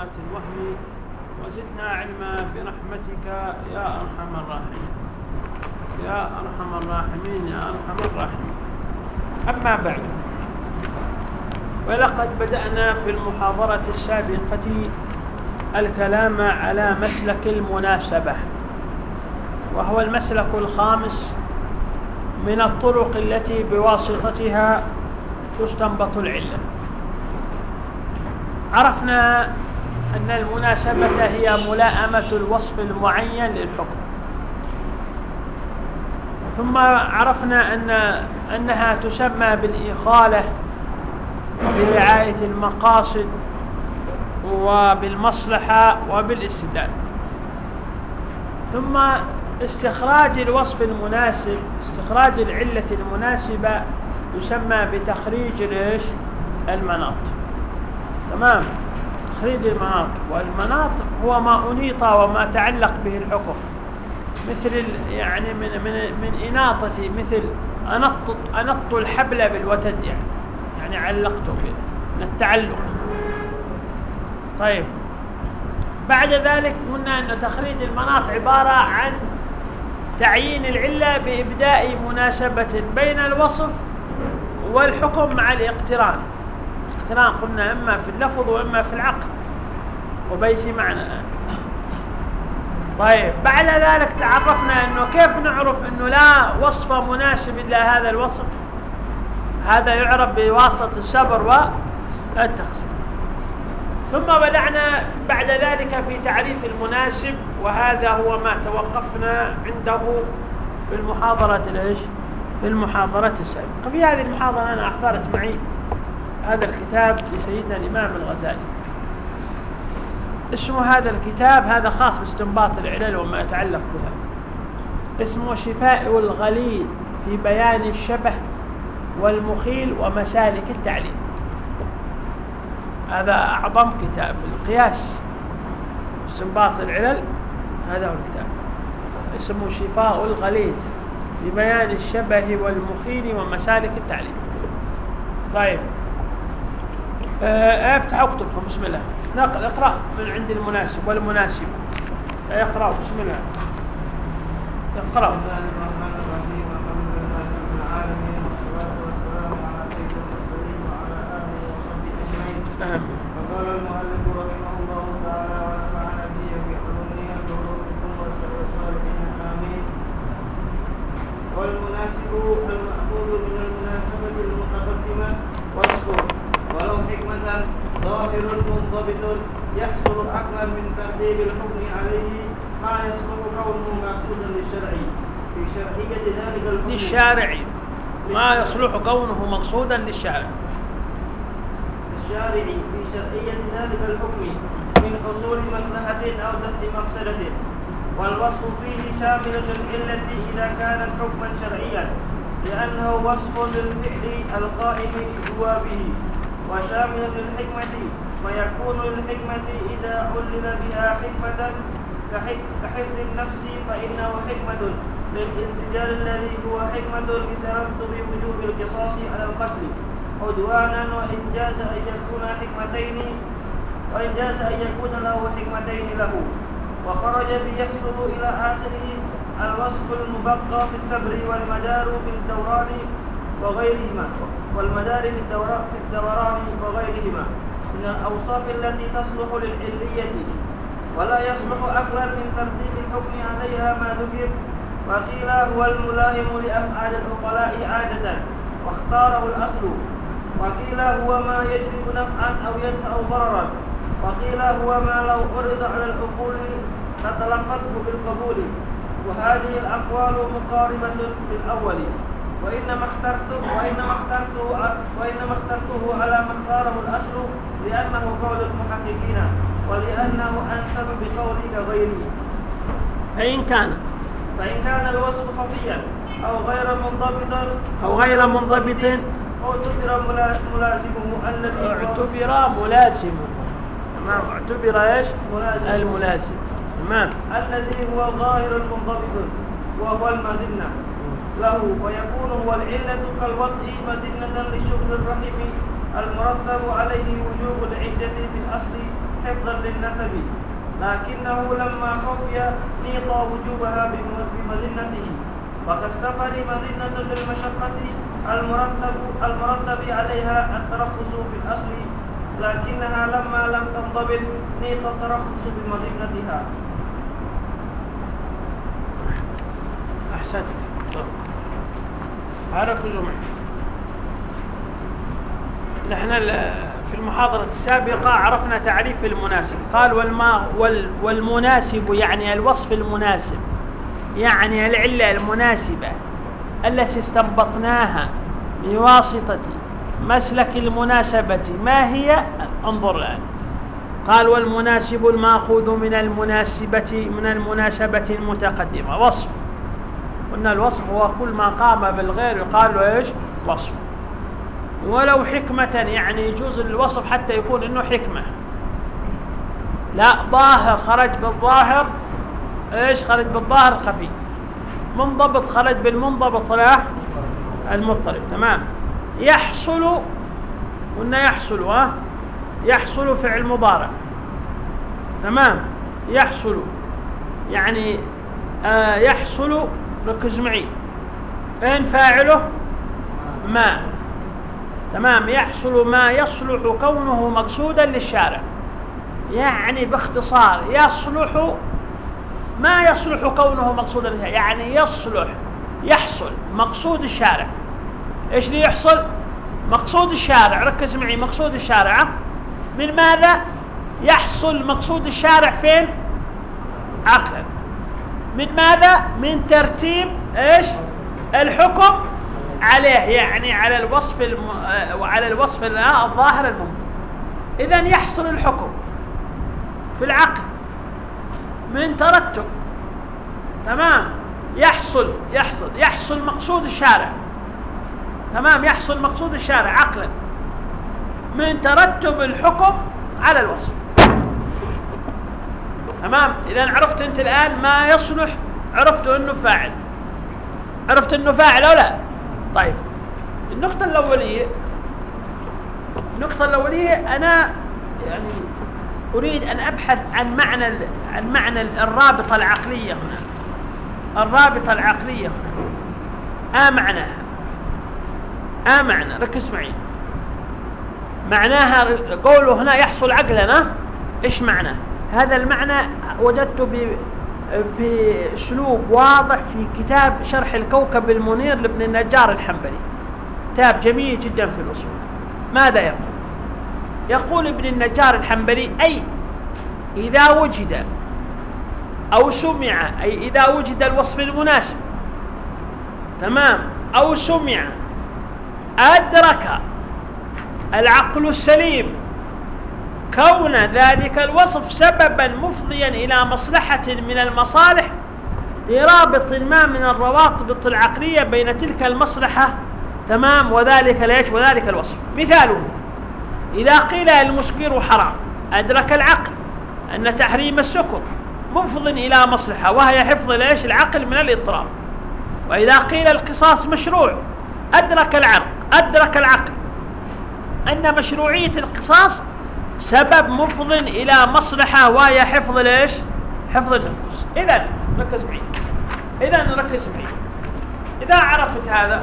ظلمات الوهم وزدنا علما برحمتك يا أرحم الراحمين. يا أرحم الراحمين يا أرحم الراحمين. أما بعد ولقد بدأنا في المحاضرة السابقة الكلام على مسلك المناسبة وهو المسلك الخامس من الطرق التي بواسطتها تستنبط العلة. عرفنا أن المناسبة هي ملائمة الوصف المعين للحكم. ثم عرفنا أن أنها تسمى بالإخالة برعاية المقاصد وبالمصلحة وبالاستدلال. ثم استخراج الوصف المناسب استخراج العلة المناسبة يسمى بتخريج المناط. تمام؟ تخريج المناط والمناط هو ما أنيط وما تعلق به الحكم. مثل يعني من من من إناطة مثل أنط أنط الحبل بالوتد يعني. يعني علقته من التعلق. طيب. بعد ذلك قلنا أن تخريج المناط عبارة عن تعيين العلة بإبداء مناسبة بين الوصف والحكم مع الاقتران. الاقتران قلنا إما في اللفظ وإما في العقل. وبيجي معنا. طيب بعد ذلك تعرفنا أنه كيف نعرف أنه لا وصف مناسب إلا هذا الوصف؟ هذا يعرف بواسطة السبر والتقسيم ثم بدأنا بعد ذلك في تعريف المناسب وهذا هو ما توقفنا عنده في المحاضرة الايش في المحاضرة السابقة. في هذه المحاضرة أنا أحضرت معي هذا الكتاب لسيدنا الإمام الغزالي. اسمه هذا الكتاب هذا خاص باستنباط العلل وما يتعلق بها. اسمه شفاء الغليل في بيان الشبه والمخيل ومسالك التعليم. هذا أعظم كتاب القياس. استنباط العلل هذا هو الكتاب. اسمه شفاء الغليل لبيان الشبه والمخيل ومسالك التعليم. طيب. آه، افتحوا كتبكم بسم الله. اقرأ من عند المناسب والمناسب. اقرأوا بسم الله. اقرأوا نعم فقال المؤلف رحمه الله تعالى ونفعنا به بعلومه بعلومكم والصالحين امين والمناسب المأخوذ من المناسبة المتقدمة والسور ولو حكمة ظاهر منضبط يحصل عقلا من ترتيب الحكم عليه ما يصلح كونه مقصودا للشرع في شرعية ذلك الحكم. للشارع. ما يصلح كونه مقصودا للشارع. الشارع في شرعية ذلك الحكم. من حصول مصلحة أو دفع مفسدة. والوصف فيه شامل للعلة إذا كان حكما شرعيا لأنه وصف للفعل القائم بجوابه وشامل للحكمة ويكون للحكمة إذا علل بها حكمة كحفظ النفس فإنه حكمة للانسجال الذي هو حكمة لترتب وجوب القصاص على القتل. عدوانا وإن جاز أن يكون حكمتين وإن جاز أن يكون له حكمتين له. وخرج بيحصل إلى آخره الوصف المبقى في السبر والمدار في الدوران وغيرهما. والمدار في الدوران وغيرهما. من الأوصاف التي تصلح للعلية ولا يصلح أكثر من ترتيب الحكم عليها ما ذكر. وقيل هو الملائم لأفعال العقلاء عادة. واختاره الأصل. وقيل هو ما يجلب نفعا أو يدفع ضررا. وقيل هو ما لو عرض على العقول فتلقته بالقبول. وهذه الأقوال مقاربة للأول. وإنما اخترته وإنما اخترته وإنما اخترته على ما اختاره الأصل لأنه قول المحققين ولأنه أنسب بقول غيره فإن كان فإن كان الوصف خفيا أو غير منضبطا أو غير منضبط. اعتبر ملازمه الذي اعتبر ملازم. تمام. اعتبر إيش؟ ملازم. الملازم. تمام. الذي هو ظاهر منضبط وهو المذنة. له ويكون هو العلة كالوضع مذنة لشغل الرحم المرتب عليه وجوب العدة في الأصل حفظا للنسب. لكنه لما خفي نيط وجوبها بمظنته وكالسفر مظنة للمشقة المرتب المرتب عليها الترخص في الأصل لكنها لما لم تنضبط نيط الترخص بمظنتها أحسنت. ركزوا معي نحن في المحاضرة السابقة عرفنا تعريف المناسب. قال والما وال والمناسب يعني الوصف المناسب يعني العلة المناسبة التي استنبطناها بواسطة مسلك المناسبة. ما هي؟ انظر الآن. قال والمناسب المأخوذ من المناسبة من المناسبة المتقدمة. وصف. قلنا الوصف هو كل ما قام بالغير يقال له إيش؟ وصف. ولو حكمة يعني يجوز الوصف حتى يكون إنه حكمة. لا ظاهر خرج بالظاهر إيش خرج بالظاهر؟ الخفي منضبط خرج بالمنضبط لا المضطرب تمام؟ يحصل قلنا يحصل ها؟ يحصل فعل مضارع. تمام؟ يحصل. يعني آه يحصل ركز معي. اين فاعله ما. تمام؟ يحصل ما يصلح كونه مقصودا للشارع. يعني باختصار يصلح ما يصلح كونه مقصودا للشارع. يعني يصلح يحصل مقصود الشارع. إيش اللي يحصل؟ مقصود الشارع. ركز معي مقصود الشارع. من ماذا يحصل مقصود الشارع فين؟ عقلا. من ماذا؟ من ترتيب إيش؟ الحكم عليه يعني على الوصف الم... وعلى الوصف الظاهر المنبت إذا يحصل الحكم في العقل من ترتب. تمام؟ يحصل يحصل يحصل مقصود الشارع. تمام؟ يحصل مقصود الشارع عقلا. من ترتب الحكم على الوصف. تمام؟ اذا عرفت أنت الآن ما يصلح عرفت أنه فاعل. عرفت أنه فاعل أو لا؟ طيب. النقطة الأولية النقطة الأولية أنا يعني أريد أن أبحث عن معنى عن معنى الرابطة العقلية هنا. الرابطة العقلية هنا. آه معناها. آه معنى. ركز معي. معناها قوله هنا يحصل عقلنا إيش معنى؟ هذا المعنى وجدته بأسلوب واضح في كتاب شرح الكوكب المنير لابن النجار الحنبلي. كتاب جميل جدا في الأصول. ماذا يقول؟ يقول ابن النجار الحنبلي أي إذا وجد أو سمع أي إذا وجد الوصف المناسب تمام أو سمع أدرك العقل السليم كون ذلك الوصف سببا مفضيا إلى مصلحة من المصالح لرابط ما من الروابط العقلية بين تلك المصلحة. تمام؟ وذلك ليش؟ وذلك الوصف. مثاله إذا قيل المسكر حرام أدرك العقل أن تحريم السكر مفض إلى مصلحة وهي حفظ ليش؟ العقل من الإضطراب. وإذا قيل القصاص مشروع أدرك العقل أدرك العقل أن مشروعية القصاص سبب مفض إلى مصلحة وهي حفظ ليش؟ حفظ النفوس. إذا ركز معي. إذا ركز معي. إذا عرفت هذا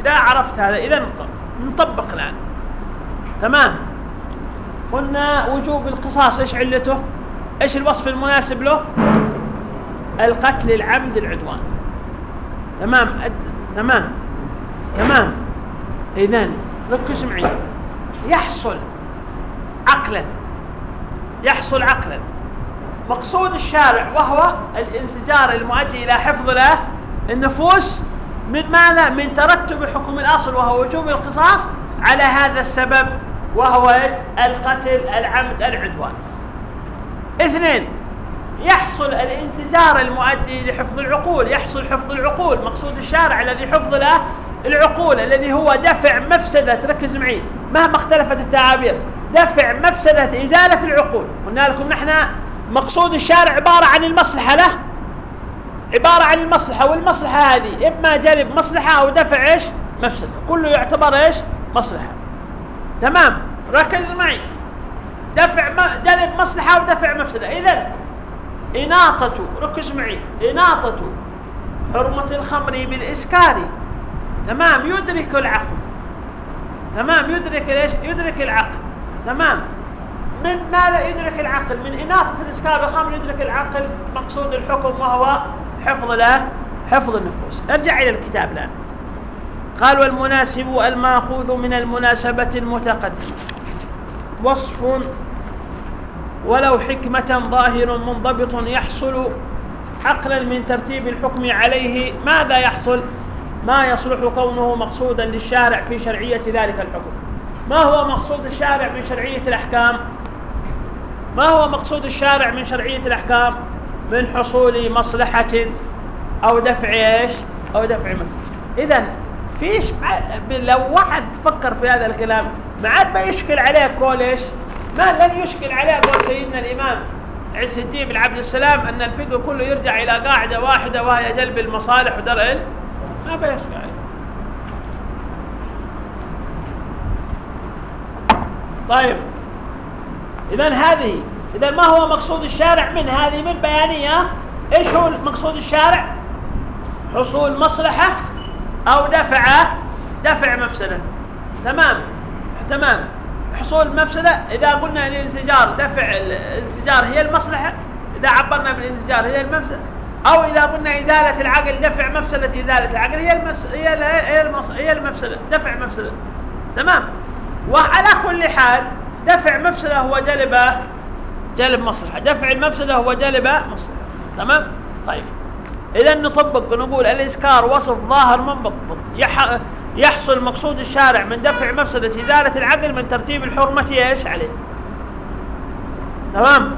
إذا عرفت هذا إذا نطبق الآن. تمام؟ قلنا وجوب القصاص إيش علته؟ إيش الوصف المناسب له؟ القتل العمد العدوان. تمام؟ تمام؟ تمام؟ إذا ركز معي. يحصل عقلا. يحصل عقلا. مقصود الشارع وهو الانسجار المؤدي إلى حفظ له النفوس من ماذا؟ من ترتب حكم الأصل وهو وجوب القصاص على هذا السبب وهو القتل العمد العدوان. اثنين يحصل الانسجار المؤدي لحفظ العقول. يحصل حفظ العقول. مقصود الشارع الذي حفظ له العقول الذي هو دفع مفسدة. ركز معي مهما اختلفت التعابير. دفع مفسدة إزالة العقول. قلنا لكم نحن مقصود الشارع عبارة عن المصلحة له. عبارة عن المصلحة والمصلحة هذه إما جلب مصلحة أو دفع إيش؟ مفسدة. كله يعتبر إيش؟ مصلحة. تمام؟ ركز معي. دفع جلب مصلحة ودفع مفسدة. إذا إناطة ركز معي. إناطة حرمة الخمر بالإسكار. تمام؟ يدرك العقل. تمام؟ يدرك ليش يدرك العقل. تمام. من ماذا يدرك العقل؟ من إناطة الإسكار بالخمر يدرك العقل؟ مقصود الحكم وهو حفظ له حفظ النفوس. ارجع إلى الكتاب الآن. قال والمناسب المأخوذ من المناسبة المتقدمة. وصف ولو حكمة ظاهر منضبط يحصل عقلا من ترتيب الحكم عليه. ماذا يحصل؟ ما يصلح كونه مقصودا للشارع في شرعية ذلك الحكم. ما هو مقصود الشارع من شرعية الأحكام؟ ما هو مقصود الشارع من شرعية الأحكام؟ من حصول مصلحة أو دفع إيش؟ أو دفع مصلحة. إذا فيش لو واحد فكر في هذا الكلام ما عاد ما يشكل عليه قول إيش؟ ما لن يشكل عليه قول سيدنا الإمام عز الدين بن عبد السلام أن الفقه كله يرجع إلى قاعدة واحدة وهي جلب المصالح ودرء ما بيشكل عليه طيب. إذا هذه إذا ما هو مقصود الشارع من هذه؟ من بيانية. إيش هو مقصود الشارع؟ حصول مصلحة أو دفع دفع مفسدة. تمام؟ تمام. حصول مفسدة إذا قلنا الانسجار دفع الانسجار هي المصلحة. إذا عبرنا بالانسجار هي المفسدة. أو إذا قلنا إزالة العقل دفع مفسدة إزالة العقل هي. هي. هي المفسدة. دفع مفسدة. تمام؟ وعلى كل حال دفع مفسدة هو جلب جلب مصلحة. دفع المفسدة هو جلب مصلحة. تمام؟ طيب. إذا نطبق ونقول الإسكار وصف ظاهر منضبط يح... يحصل مقصود الشارع من دفع مفسدة إزالة العقل من ترتيب الحرمة. إيش عليه؟ تمام؟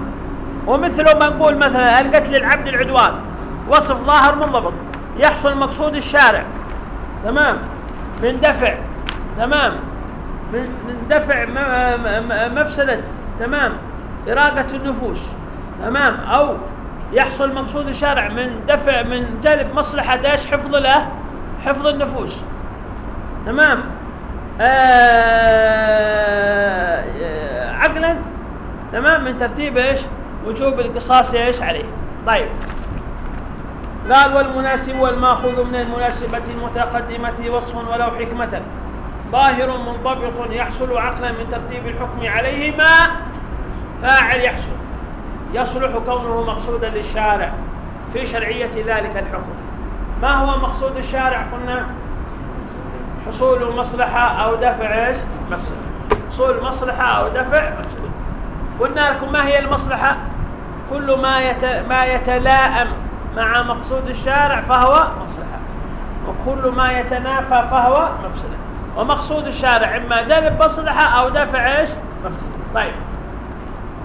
ومثل ما نقول مثلا القتل العبد العدوان. وصف ظاهر منضبط. يحصل مقصود الشارع. تمام؟ من دفع. تمام؟ من دفع مفسدة تمام إراقة النفوس تمام أو يحصل مقصود الشارع من دفع من جلب مصلحة إيش حفظ له حفظ النفوس تمام آه عقلا تمام من ترتيب إيش؟ وجوب القصاص إيش عليه. طيب قال والمناسب والمأخوذ من المناسبة المتقدمة وصف ولو حكمة. ظاهر منضبط يحصل عقلا من ترتيب الحكم عليه ما فاعل يحصل. يصلح كونه مقصودا للشارع في شرعية ذلك الحكم. ما هو مقصود الشارع؟ قلنا حصول مصلحة أو دفع إيش؟ مفسدة. حصول مصلحة أو دفع مفسدة. قلنا لكم ما هي المصلحة؟ كل ما يت... ما يتلائم مع مقصود الشارع فهو مصلحة. وكل ما يتنافى فهو مفسدة. ومقصود الشارع إما جلب مصلحة أو دفع إيش؟ طيب.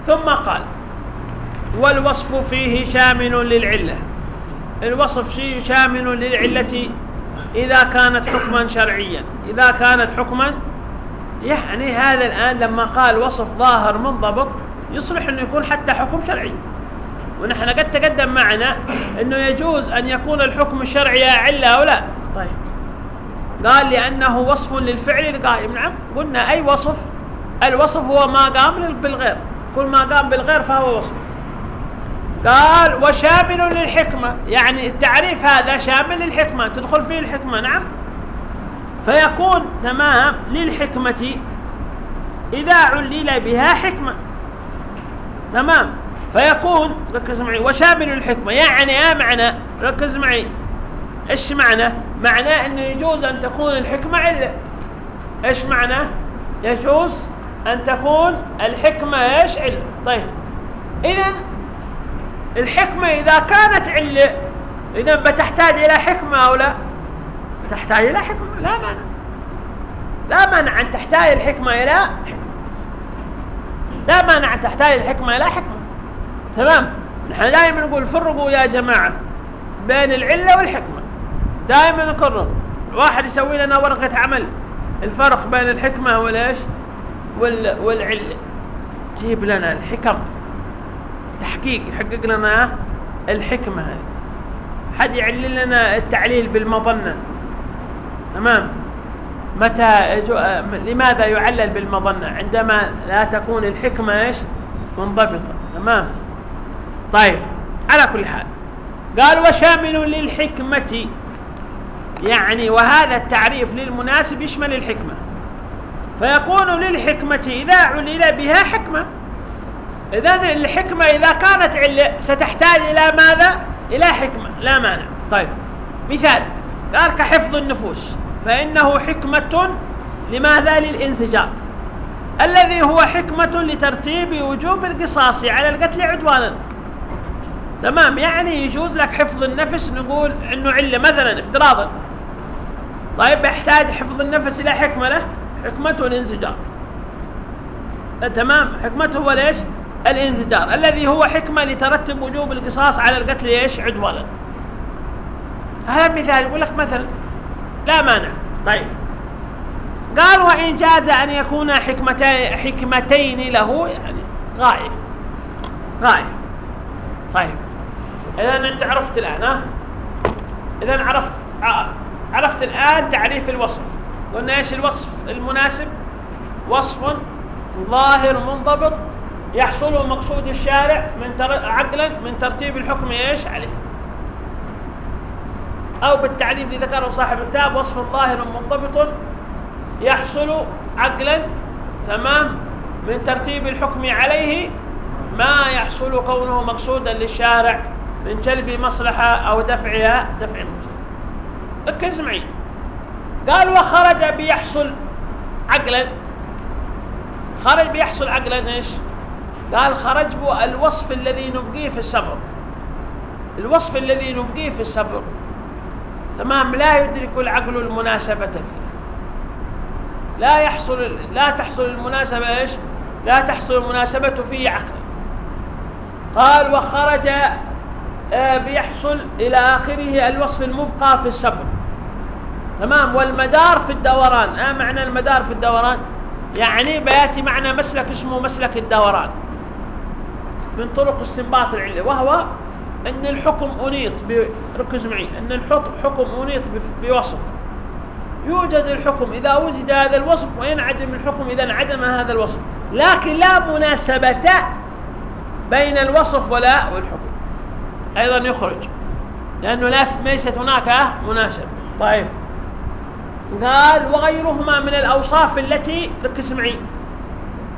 ثم قال والوصف فيه شامل للعلة. الوصف فيه شامل للعلة إذا كانت حكما شرعيا. إذا كانت حكما يعني هذا الآن لما قال وصف ظاهر منضبط يصلح أنه يكون حتى حكم شرعي. ونحن قد تقدم معنا أنه يجوز أن يكون الحكم الشرعي علة أو لا. طيب. قال لأنه وصف للفعل القائم. نعم قلنا أي وصف؟ الوصف هو ما قام بالغير. كل ما قام بالغير فهو وصف. قال وشامل للحكمة. يعني التعريف هذا شامل للحكمة. تدخل فيه الحكمة. نعم. فيكون تمام للحكمة إذا علل بها حكمة. تمام. فيكون ركز معي وشامل الحكمة يعني إيه معنى؟ ركز معي. إيش معنى؟ معناه إنه يجوز أن تكون الحكمة علة إيش معنى؟ يجوز أن تكون الحكمة إيش علة طيب. اذا الحكمة إذا كانت علة إذا بتحتاج إلى حكمة أو لا؟ تحتاج إلى حكمة. لا مانع. لا مانع أن تحتاج الحكمة إلى حكمة. لا مانع أن تحتاج الحكمة إلى حكمة. تمام؟ نحن دائما نقول فرقوا يا جماعة بين العلة والحكمة. دائما نكرر واحد يسوي لنا ورقة عمل. الفرق بين الحكمة والإيش؟ والعلة. جيب لنا الحكم. تحقيق يحقق لنا الحكمة. حد يعلل لنا التعليل بالمظنة. تمام؟ متى لماذا يعلل بالمظنة؟ عندما لا تكون الحكمة إيش؟ منضبطة. تمام؟ طيب على كل حال. قال وشامل للحكمة يعني وهذا التعريف للمناسب يشمل الحكمة. فيكون للحكمة إذا علل بها حكمة. إذا الحكمة إذا كانت علة ستحتاج إلى ماذا؟ إلى حكمة لا مانع. طيب مثال قال كحفظ النفوس. فإنه حكمة لماذا؟ للانسجام. الذي هو حكمة لترتيب وجوب القصاص على القتل عدوانا. تمام يعني يجوز لك حفظ النفس نقول إنه علة مثلا افتراضا. طيب يحتاج حفظ النفس إلى حكمة له حكمته الانسجام تمام. حكمته هو ليش؟ الانزجار الذي هو حكمة لترتب وجوب القصاص على القتل. إيش؟ عدوانا. هذا مثال يقول لك مثلا لا مانع. طيب. قال وإن جاز أن يكون حكمتين, حكمتين له يعني غاية. غاية. طيب. إذا أنت عرفت الآن ها؟ إذا عرفت. عرفت الآن تعريف الوصف. قلنا إيش الوصف المناسب؟ وصف ظاهر منضبط يحصل مقصود الشارع من عقلا من ترتيب الحكم إيش عليه. أو بالتعريف اللي ذكره صاحب الكتاب وصف ظاهر منضبط يحصل عقلا تمام من ترتيب الحكم عليه ما يحصل كونه مقصودا للشارع من جلب مصلحة أو دفعها دفع مصلحة ركز معي قال وخرج بيحصل عقلا. خرج بيحصل عقلا إيش؟ قال خرج الوصف الذي نبقيه في الصبر. الوصف الذي نبقيه في الصبر. تمام لا يدرك العقل المناسبة فيه. لا يحصل لا تحصل المناسبة إيش؟ لا تحصل المناسبة فيه عقل. قال وخرج آه بيحصل إلى آخره الوصف المبقى في الصبر. تمام؟ والمدار في الدوران. آه معنى المدار في الدوران؟ يعني بياتي معنى مسلك اسمه مسلك الدوران. من طرق استنباط العلة. وهو أن الحكم أنيط ركز معي. أن الحكم أنيط بوصف. يوجد الحكم إذا وجد هذا الوصف وينعدم الحكم إذا انعدم هذا الوصف. لكن لا مناسبة بين الوصف ولا والحكم. أيضا يخرج. لأنه لا ليست هناك مناسبة. طيب. قال وغيرهما من الأوصاف التي ركز معي.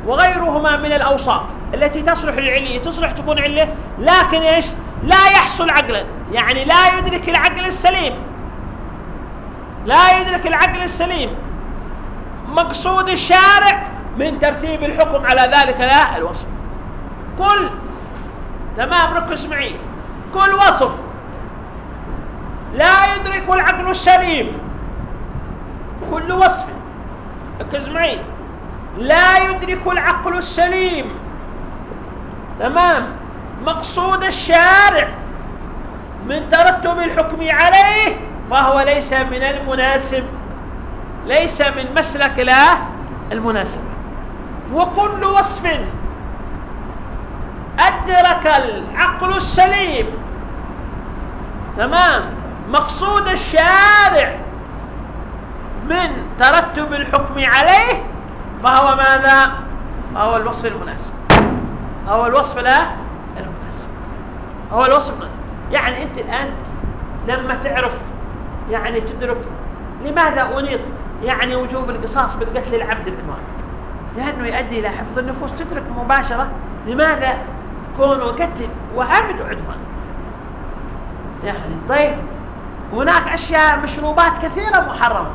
وغيرهما من الأوصاف التي تصلح للعلية تصلح تكون علة لكن إيش؟ لا يحصل عقلا يعني لا يدرك العقل السليم. لا يدرك العقل السليم. مقصود الشارع من ترتيب الحكم على ذلك لا الوصف. كل تمام ركز معي. كل وصف لا يدرك العقل السليم. كل وصف. ركز معي. لا يدرك العقل السليم. تمام؟ مقصود الشارع من ترتب الحكم عليه فهو ليس من المناسب. ليس من مسلك لا المناسبة وكل وصف أدرك العقل السليم. تمام؟ مقصود الشارع من ترتب الحكم عليه فهو ماذا؟ فهو الوصف المناسب. هو الوصف لا؟ المناسب. هو الوصف؟ يعني أنت الآن لما تعرف يعني تدرك لماذا أنيط؟ يعني وجوب القصاص بالقتل العبد العدوان لأنه يؤدي إلى حفظ النفوس. تدرك مباشرة لماذا كونه قتل وعبد عدوان. يعني طيب هناك أشياء مشروبات كثيرة محرمة.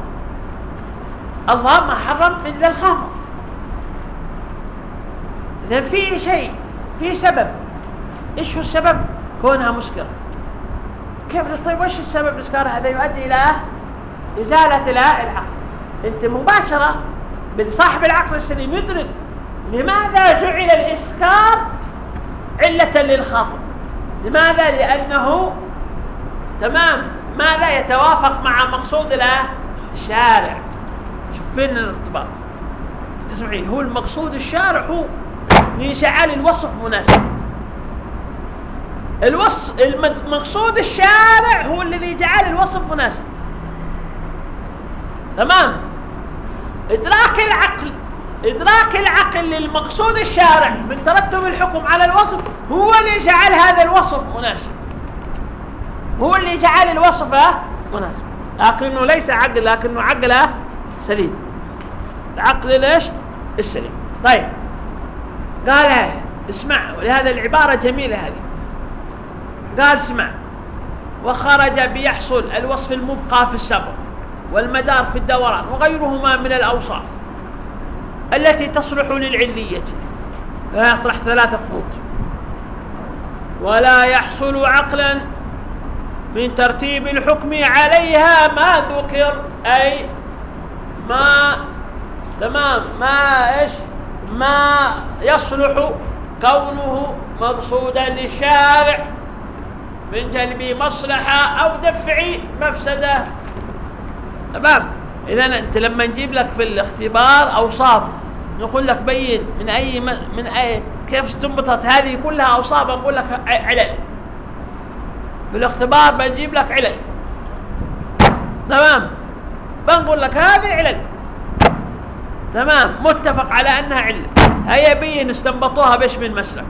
الله ما حرم إلا الخمر. اذا في شيء في سبب. إيش هو السبب؟ كونها مسكره كيف طيب وش السبب اسكار هذا يؤدي إلى إزالة العقل. أنت مباشرة من صاحب العقل السليم يدرك لماذا جعل الإسكار علة للخمر؟ لماذا؟ لأنه تمام. ماذا يتوافق مع مقصود الشارع؟ فين الارتباط اسمعي هو المقصود الشارع هو لجعل الوصف مناسب. الوصف المقصود الشارع هو الذي جعل الوصف مناسب. تمام؟ إدراك العقل إدراك العقل للمقصود الشارع من ترتب الحكم على الوصف هو اللي جعل هذا الوصف مناسب. هو اللي جعل الوصف مناسب. لكنه ليس عقل لكنه عقل سليم. العقل ليش؟ السليم. طيب. قال اسمع ولهذا العبارة جميلة هذه. قال اسمع. وخرج بيحصل الوصف المبقى في السبب والمدار في الدوران وغيرهما من الأوصاف التي تصلح للعلية. لا يطرح ثلاثة خطوط ولا يحصل عقلا من ترتيب الحكم عليها ما ذكر أي ما تمام. ما إيش؟ ما يصلح كونه مقصودا للشارع من جلب مصلحة أو دفع مفسدة. تمام. إذا أنت لما نجيب لك في الاختبار أوصاف نقول لك بين من أي من أي كيف استنبطت هذه كلها أوصاف نقول لك علل. في الاختبار بنجيب لك علل. تمام. بنقول لك هذه علل. تمام؟ متفق على أنها علة. هيا بين استنبطوها بش من مسلك؟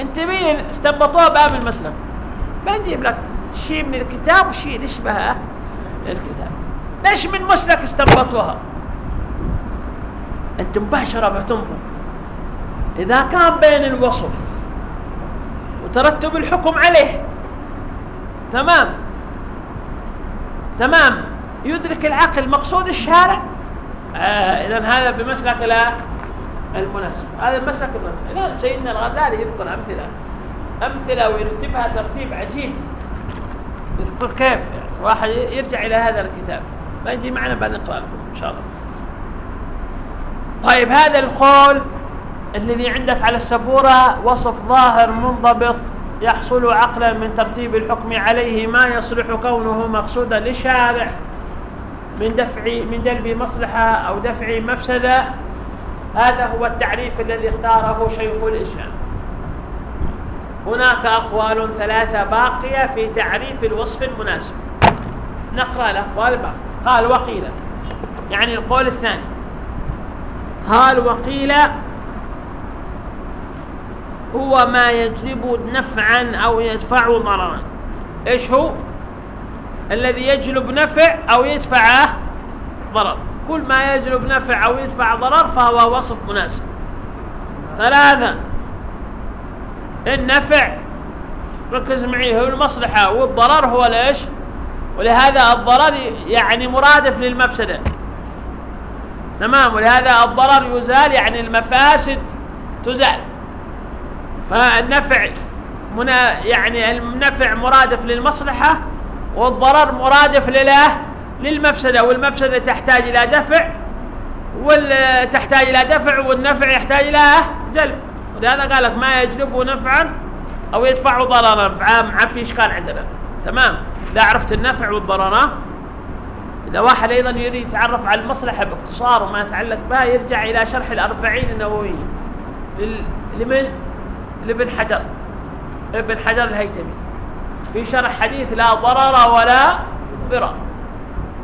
أنت بين استنبطوها باب المسلك بنجيب لك شيء من الكتاب وشيء يشبه الكتاب. ليش من مسلك استنبطوها؟ أنت مباشرة بتنظر. إذا كان بين الوصف وترتب الحكم عليه تمام؟ تمام. يدرك العقل مقصود الشارع؟ آه اذا هذا بمسلك لا المناسب. هذا المسلك المناسب سيدنا الغزالي يذكر أمثلة. أمثلة ويرتبها ترتيب عجيب. يذكر كيف؟ يعني واحد يرجع إلى هذا الكتاب. ما يجي معنا بعد نقرا لكم إن شاء الله. طيب هذا القول الذي عندك على السبورة وصف ظاهر منضبط يحصل عقلا من ترتيب الحكم عليه ما يصلح كونه مقصودا للشارع من دفع من جلب مصلحة أو دفع مفسدة هذا هو التعريف الذي اختاره شيخ الإسلام. هناك أقوال ثلاثة باقية في تعريف الوصف المناسب. نقرأ الأقوال الباقية. قال وقيل يعني القول الثاني. قال وقيل هو ما يجلب نفعا أو يدفع ضررا إيش هو؟ الذي يجلب نفع أو يدفع ضرر. كل ما يجلب نفع أو يدفع ضرر فهو وصف مناسب. ثلاثة النفع ركز معي هو المصلحة والضرر هو ليش؟ ولهذا الضرر يعني مرادف للمفسدة. تمام ولهذا الضرر يزال يعني المفاسد تزال. فالنفع يعني النفع مرادف للمصلحة والضرر مرادف لله للمفسدة والمفسدة تحتاج إلى دفع وتحتاج إلى دفع والنفع يحتاج إلى جلب. ولهذا قال لك ما يجلب نفعا أو يدفع ضررا مع في إشكال عندنا؟ تمام. إذا عرفت النفع والضرر إذا واحد أيضا يريد يتعرف على المصلحة باختصار وما يتعلق بها يرجع إلى شرح الأربعين النووية لمن؟ لابن حجر. ابن حجر الهيتمي. في شرح حديث لا ضرر ولا ضرر.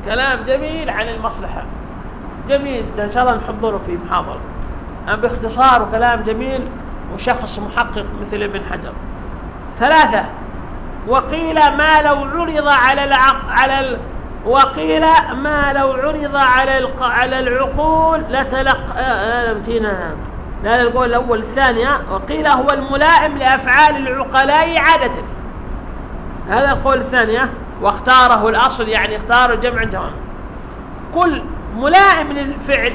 كلام جميل عن المصلحة. جميل إن شاء الله نحضره في محاضرة. أم باختصار وكلام جميل وشخص محقق مثل ابن حجر. ثلاثة وقيل ما لو عرض على العق على ال... وقيل ما لو عرض على الق... على العقول لتلقى آه آه هذا القول الأول الثانية وقيل هو الملائم لأفعال العقلاء عادة. هذا القول الثانية واختاره الأصل يعني اختار الجمع تمام. كل ملائم للفعل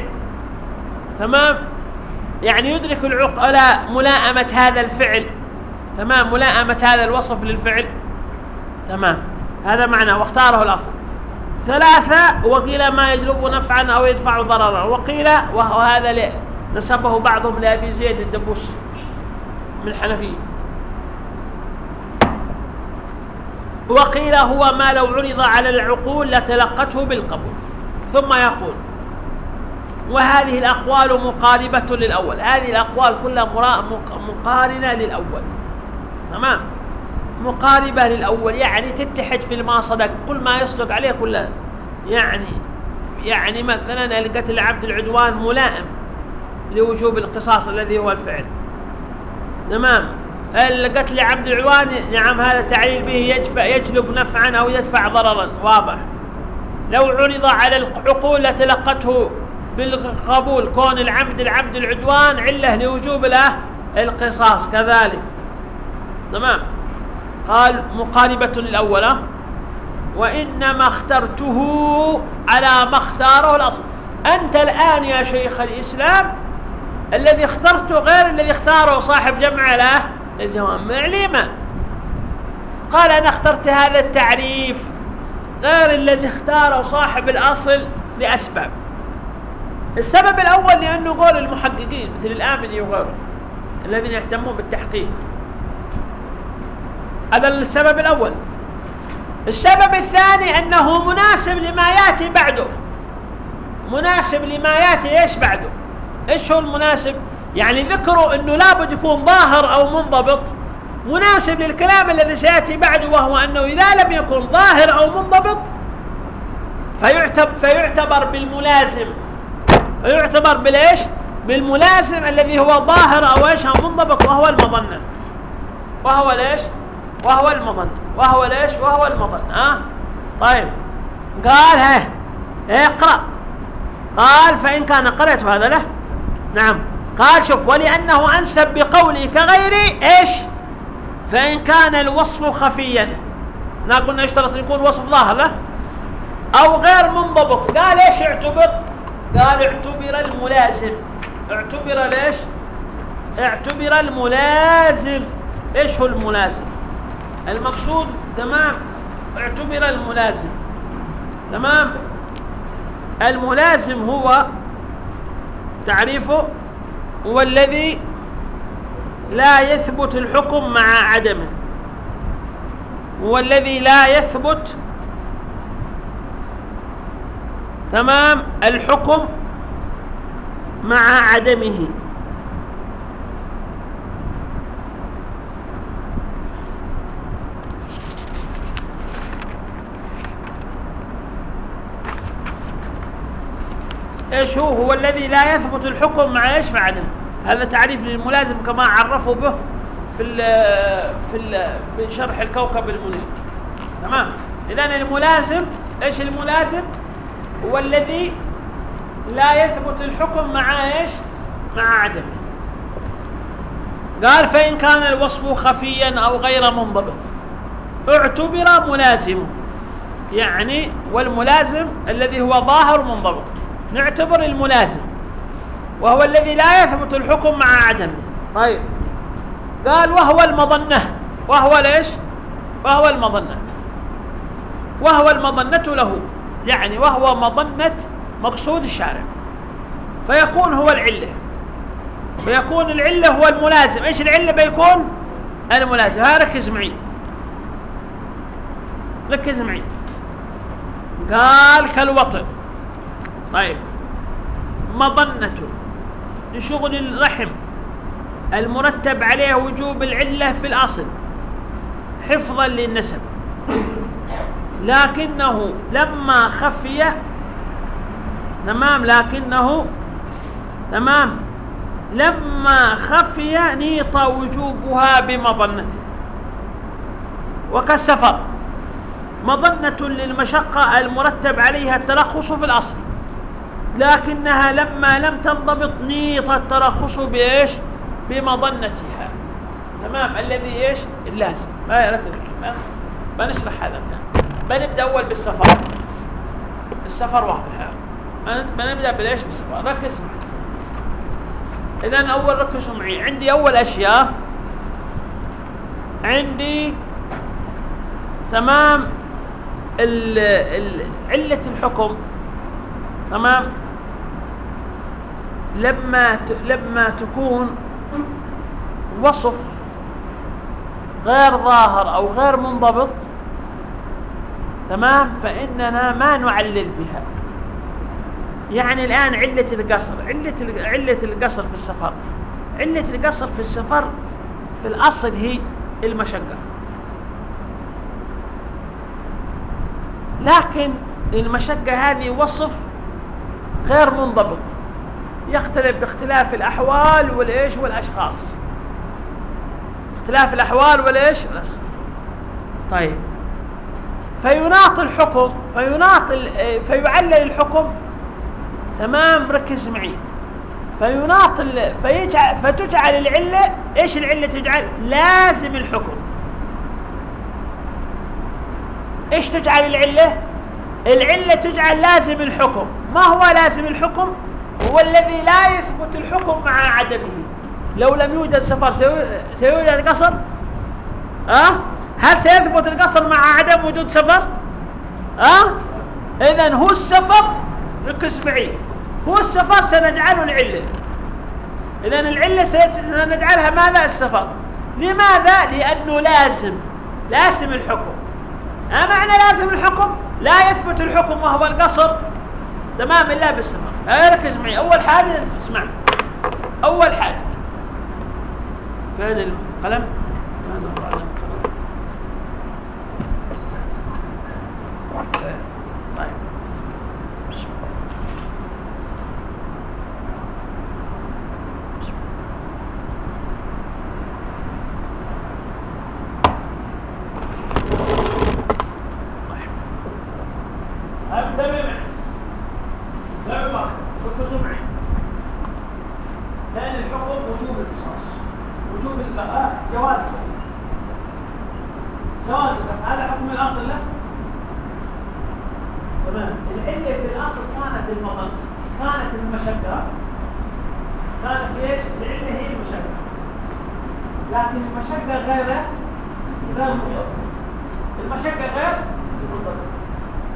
تمام؟ يعني يدرك العقلاء ملائمة هذا الفعل؟ تمام؟ ملائمة هذا الوصف للفعل؟ تمام. هذا معنى واختاره الأصل. ثلاثة وقيل ما يجلب نفعا أو يدفع ضررا. وقيل وهذا نسبه بعضهم لأبي زيد الدبوس من الحنفية. وقيل هو ما لو عرض على العقول لتلقته بالقبول. ثم يقول وهذه الأقوال مقاربة للأول. هذه الأقوال كلها مقارنة للأول. تمام؟ مقاربة للأول يعني تتحد في الماصدق كل ما يصدق عليه كله يعني يعني مثلا القتل عبد العدوان ملائم لوجوب القصاص الذي هو الفعل. تمام؟ القتل عبد العدوان نعم هذا تعليل به يجلب نفعا أو يدفع ضررا. واضح. لو عرض على العقول لتلقته بالقبول كون العبد العبد العدوان علة لوجوب له القصاص كذلك. تمام؟ قال مقاربة الأولى وإنما اخترته على ما اختاره الأصل. أنت الآن يا شيخ الإسلام الذي اخترته غير الذي اختاره صاحب جمع له الجوامع لما قال أنا اخترت هذا التعريف غير الذي اختاره صاحب الأصل لأسباب. السبب الأول لأنه قول المحققين مثل الآمني وغيره الذين يهتمون بالتحقيق. هذا السبب الأول. السبب الثاني أنه مناسب لما يأتي بعده. مناسب لما يأتي إيش بعده؟ إيش هو المناسب؟ يعني ذكروا أنه لابد يكون ظاهر أو منضبط مناسب للكلام الذي سيأتي بعده وهو أنه إذا لم يكن ظاهر أو منضبط فيعتبر, فيعتبر بالملازم. فيعتبر بالإيش؟ بالملازم الذي هو ظاهر أو إيش؟ أو منضبط وهو المظنة. وهو ليش؟ وهو المظنة. وهو ليش؟ وهو المظنة. ها؟ طيب. قال ها اقرأ. قال فإن كان قرأت هذا له. نعم. قال شوف ولأنه أنسب بقولي كغيري إيش؟ فإن كان الوصف خفيا. لا قلنا يشترط يكون وصف ظاهر له أو غير منضبط. قال إيش؟ اعتبر. قال اعتبر الملازم. اعتبر ليش؟ اعتبر الملازم. إيش هو الملازم؟ المقصود تمام؟ اعتبر الملازم. تمام؟ الملازم هو تعريفه؟ هو الذي لا يثبت الحكم مع عدمه. هو الذي لا يثبت تمام الحكم مع عدمه. إيش هو؟ هو الذي لا يثبت الحكم مع إيش مع عدمه هذا تعريف للملازم كما عرفوا به في ال في ال في شرح الكوكب المنير. تمام؟ اذا الملازم إيش الملازم؟ هو الذي لا يثبت الحكم مع إيش؟ مع عدمه قال فإن كان الوصف خفيا أو غير منضبط. اعتبر ملازم. يعني والملازم الذي هو ظاهر منضبط. نعتبر الملازم وهو الذي لا يثبت الحكم مع عدمه. طيب. قال وهو المظنة. وهو ليش؟ وهو المظنة. وهو المظنة له. يعني وهو مظنة مقصود الشارع. فيكون هو العلة. فيكون العلة هو الملازم. إيش العلة بيكون؟ الملازم. ها ركز معي. ركز معي. قال كالوطن. طيب. مظنة لشغل الرحم المرتب عليه وجوب العلة في الأصل حفظا للنسب. لكنه لما خفي تمام لكنه تمام. لما خفي نيط وجوبها بمظنته وكالسفر مظنة للمشقة المرتب عليها التلخص في الأصل. لكنها لما لم تنضبط نيط الترخص بإيش؟ بمظنتها. تمام؟ الذي إيش؟ اللازم. ما يركز بنشرح هذا الكلام. بنبدأ أول بالسفر. السفر واضح. بنبدأ بالإيش؟ بالسفر. ركز إذا أول ركزوا معي. عندي أول أشياء. عندي تمام علة الحكم. تمام؟ لما لما تكون وصف غير ظاهر أو غير منضبط تمام؟ فإننا ما نعلل بها. يعني الآن علة القصر علة علة القصر في السفر. علة القصر في السفر في الأصل هي المشقة. لكن المشقة هذه وصف غير منضبط. يختلف باختلاف الأحوال والإيش والأشخاص. اختلاف الأحوال والإيش والأشخاص. طيب. فيناط الحكم فيناط فيعلل الحكم. تمام ركز معي. فيناط فيجعل فتجعل العلة إيش العلة تجعل؟ لازم الحكم. إيش تجعل العلة؟ العلة تجعل لازم الحكم. ما هو لازم الحكم؟ هو الذي لا يثبت الحكم مع عدمه. لو لم يوجد سفر سيوجد قصر أه؟ هل سيثبت القصر مع عدم وجود سفر؟ أه؟ إذا هو السفر ركز معي. هو السفر سنجعله العلة إذا العلة سنجعلها ماذا؟ السفر. لماذا؟ لأنه لازم لازم الحكم. ما معنى لازم الحكم؟ لا يثبت الحكم وهو القصر. تمام إلا بالسفر. ركز معي. أول حاجة اسمع. أول حاجة. فين القلم. غير مطلقه المشقه غير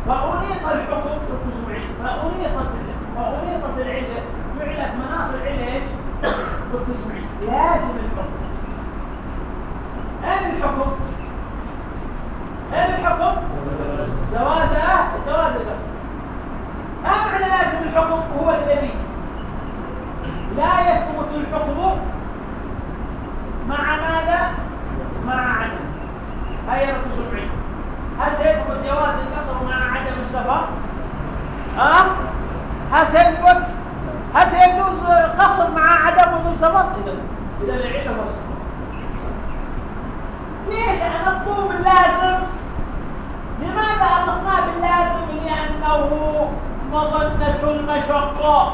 فأنيط الحكم في بالخشوعية فأنيط في العلة فعلت مناط العلة إيش؟ بالخشوعية لازم الحكم أين الحكم؟ أين الحكم؟ جواز جواز الغسل أمعنى لازم الحكم هو الذي لا يثبت الحكم مع ماذا؟ لا ينقص هل سيثبت جواز القصر مع عدم السفر؟ ها؟ أه؟ هل سيثبت؟ هل سيجوز قصر مع عدم السفر؟ إذا إذا العلة هو ليش المطلوب اللازم؟ لماذا أطلقنا باللازم؟ لأنه مظنة المشقة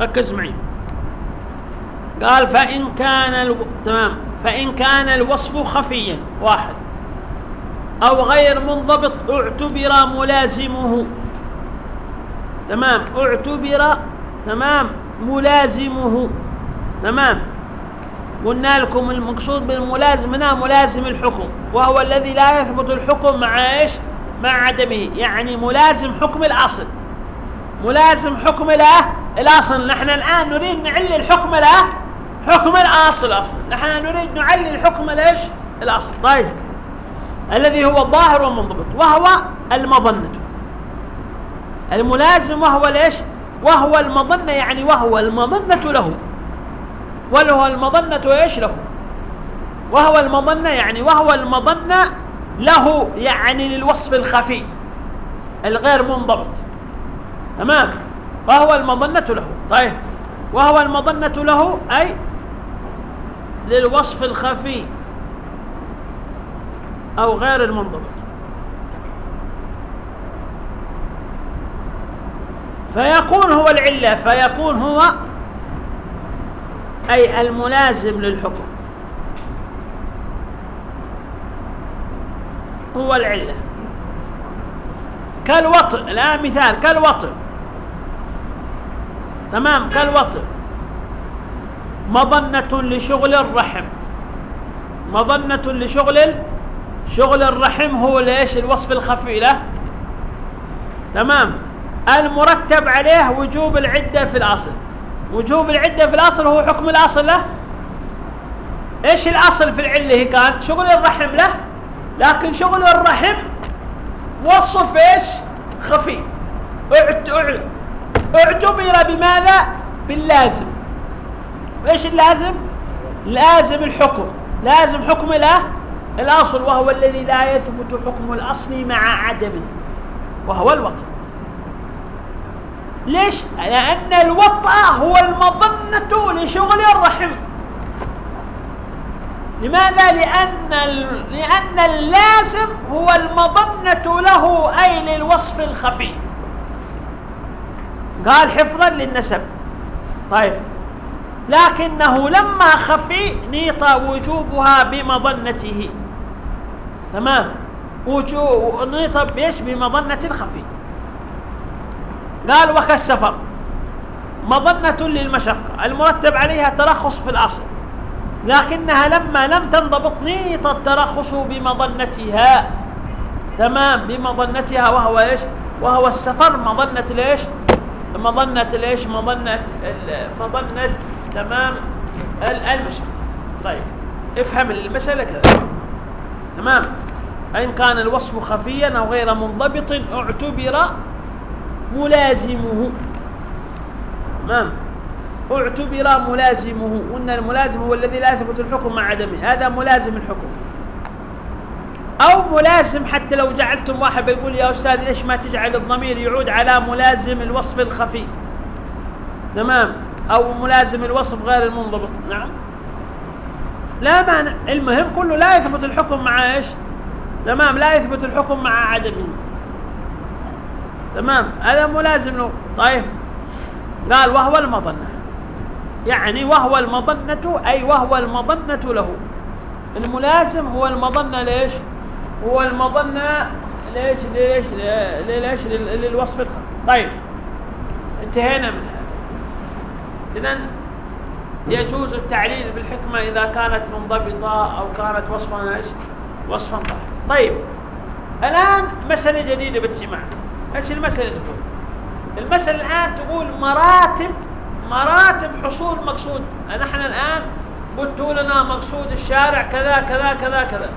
ركز معي. قال فإن كان ألو... تمام. فإن كان الوصف خفيا واحد. أو غير منضبط اعتبر ملازمه. تمام. اعتبر تمام. ملازمه. تمام. قلنا لكم المقصود بالملازم هنا ملازم الحكم. وهو الذي لا يثبت الحكم مع إيش؟ مع عدمه. يعني ملازم حكم الأصل. ملازم حكم له الاصل نحن الآن نريد نعلل حكم له؟ حكم الأصل أصلا نحن نريد نعلل حكم ليش؟ الأصل. طيب. الذي هو الظاهر والمنضبط وهو المظنة. الملازم وهو ليش؟ وهو المظنة يعني وهو المظنة له. وله المظنة إيش له؟ وهو المظنة يعني وهو المظنة له يعني للوصف الخفي الغير منضبط. تمام؟ وهو المظنة له. طيب. وهو المظنة له أي للوصف الخفي أو غير المنضبط. فيكون هو العلة فيكون هو أي الملازم للحكم. هو العلة. كالوطء الآن مثال كالوطء تمام؟ كالوطء مظنة لشغل الرحم. مظنة لشغل شغل الرحم هو ليش؟ الوصف الخفي له. تمام؟ المرتب عليه وجوب العدة في الأصل. وجوب العدة في الأصل هو حكم الأصل له. إيش الأصل في العلة كان؟ شغل الرحم له. لكن شغل الرحم وصف إيش؟ خفي. اعتبر بماذا؟ باللازم. إيش اللازم؟ لازم الحكم. لازم حكم له؟ الأصل وهو الذي لا يثبت حكم الاصل مع عدمه وهو الوطن. ليش؟ لأن الوطأ هو المظنة لشغل الرحم. لماذا؟ لأن, لأن اللازم هو المظنة له أي للوصف الخفي. قال حفظا للنسب. طيب. لكنه لما خفي نيط وجوبها بمظنته. تمام. نيط بيش بمظنة الخفي قال وكالسفر. مظنة للمشقة. المرتب عليها ترخص في الأصل. لكنها لما لم تنضبط نيط الترخص بمظنتها. تمام. بمظنتها وهو إيش؟ وهو السفر. مظنة ليش مظنة ليش مظنة مظنة تمام المشقة طيب افهم المسألة كذا. تمام؟ إن كان الوصف خفيا أو غير منضبط اعتبر ملازمه. تمام؟ اعتبر ملازمه. وان الملازم هو الذي لا يثبت الحكم مع عدمه. هذا ملازم الحكم. أو ملازم حتى لو جعلتم واحد بيقول يا أستاذ ليش ما تجعل الضمير يعود على ملازم الوصف الخفي؟ تمام؟ أو ملازم الوصف غير المنضبط. نعم؟ لا مانع. المهم كله لا يثبت الحكم مع إيش؟ تمام؟ لا يثبت الحكم مع عدمه. تمام؟ هذا ملازم. له طيب. قال وهو المظنة. يعني وهو المظنة أي وهو المظنة له. الملازم هو المظنة ليش؟ هو المظنة ليش ليش ليش للوصف طيب انتهينا من هذا. إذن يجوز التعليل بالحكمة إذا كانت منضبطة أو كانت وصفا إيش؟ وصفا طيب الآن مسألة جديدة باجتماع. إيش المسألة تقول؟ المسألة الآن تقول مراتب مراتب حصول مقصود. نحن الآن قلتوا لنا مقصود الشارع كذا كذا كذا كذا.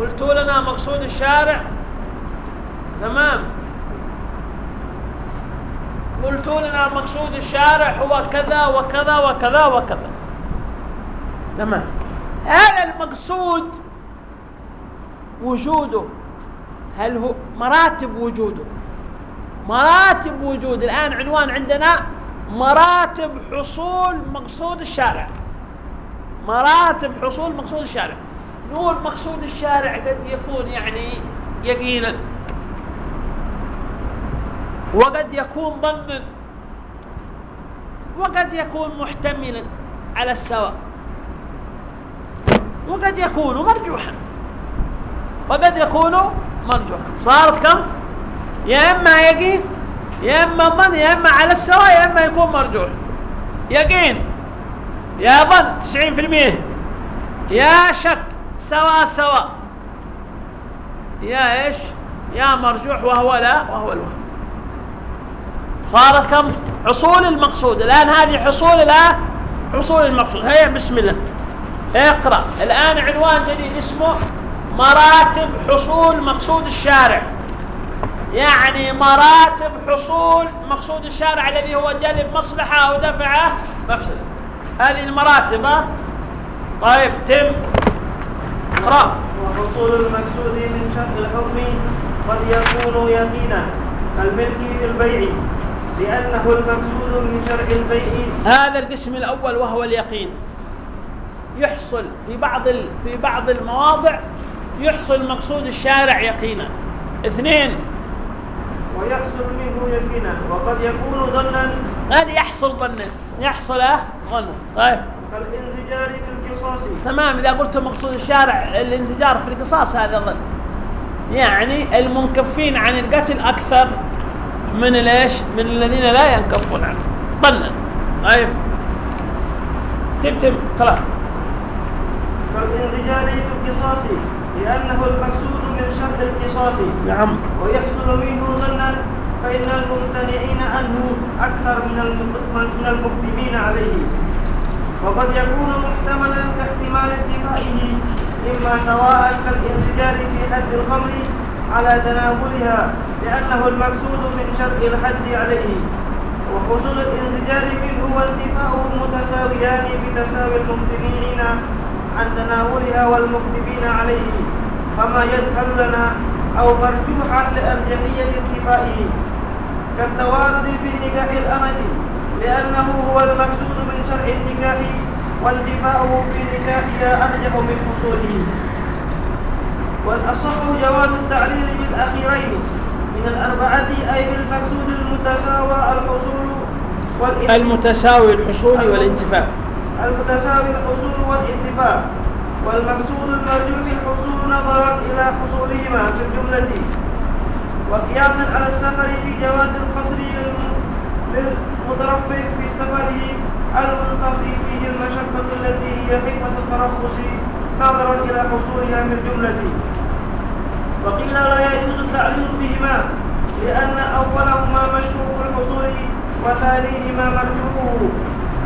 قلتوا لنا مقصود الشارع؟ تمام. قلتوا لنا مقصود الشارع هو كذا وكذا وكذا وكذا. تمام. هذا المقصود وجوده. هل هو مراتب وجوده؟ مراتب وجود. الآن عنوان عندنا مراتب حصول مقصود الشارع. مراتب حصول مقصود الشارع. نقول مقصود الشارع قد يكون يعني يقينا. وقد يكون ضمن. وقد يكون محتملا على السواء. وقد يكون مرجوحا. وقد يكون مرجوح صارت كم؟ يا إما يقين يا إما ظن يا إما على السواء يا إما يكون مرجوح. يقين. يا ظن تسعين في المئة يا شك. سوا سوا. يا إيش؟ يا مرجوح وهو لا وهو الوهم صارت كم؟ حصول المقصود. الآن هذه حصول لا حصول المقصود. هيا بسم الله. اقرأ. الآن عنوان جديد اسمه مراتب حصول مقصود الشارع. يعني مراتب حصول مقصود الشارع الذي هو جلب مصلحة أو دفع مفسدة. هذه المراتب طيب تم. اقرأ وحصول المقصود من شرط الحكم قد يكون يقينا كالملك في البيع لأنه المقصود من شرع البيع. هذا القسم الأول وهو اليقين. يحصل في بعض في بعض المواضع يحصل مقصود الشارع يقينا. اثنين. ويحصل منه يقينا وقد يكون ظنا. هذا يحصل ظنا. يحصل آه ظنا طيب. كالانزجار تمام إذا قلت مقصود الشارع الانزجار في القصاص هذا ظن يعني المنكفين عن القتل أكثر من الايش من الذين لا ينكفون عنه. ظنا. طيب. تم تم. خلاص. كالانزجار في القصاص لأنه المقصود من شرط القصاص. نعم. ويحصل منه ظنا فإن الممتنعين عنه أكثر من من المقدمين عليه. وقد يكون محتملا كاحتمال انتفائه إما سواء كالانزجار في حد الخمر على تناولها لأنه المقصود من شرط الحد عليه. وحصول الانزجار منه وانتفاؤه متساويان بتساوي الممتنعين عن تناولها والمكتبين عليه. فما يدخل لنا أو مرجوحا لأرجحية انتفائه كالتوارد في نكاح الأمة لأنه هو المقصود من شرع النكاح وانتفاؤه في نكاحها أرجح من حصوله. والأصح جواز التعليل بالأخيرين من الأربعة أي بالمقصود المتساوى الحصول والانتفاء المتساوي الحصول والإنتفاع. المتساوي الحصول والإنتفاع. والمقصود المرجو الحصول نظرا إلى حصولهما في الجملة. وقياسا على السفر في جواز القصر للمترفق في سفره المنقضي فيه المشقة التي هي حكمة الترخص نظرا إلى حصولها من الجملة وقيل لا يجوز التعليل بهما لأن أولهما مشروع الحصول وثانيهما مرجوه.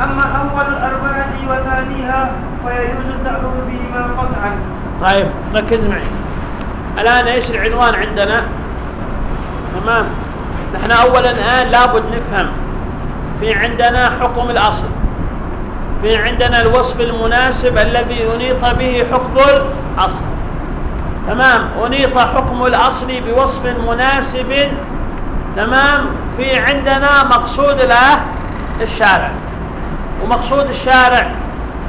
أما أول الأربعة وثانيها فيجوز التعلق بهما قطعا. طيب ركز معي. الآن إيش العنوان عندنا؟ تمام. نحن أولا الآن لابد نفهم. في عندنا حكم الأصل. في عندنا الوصف المناسب الذي أنيط به حكم الأصل. تمام؟ أنيط حكم الأصل بوصف مناسب. تمام؟ في عندنا مقصود الشارع. ومقصود الشارع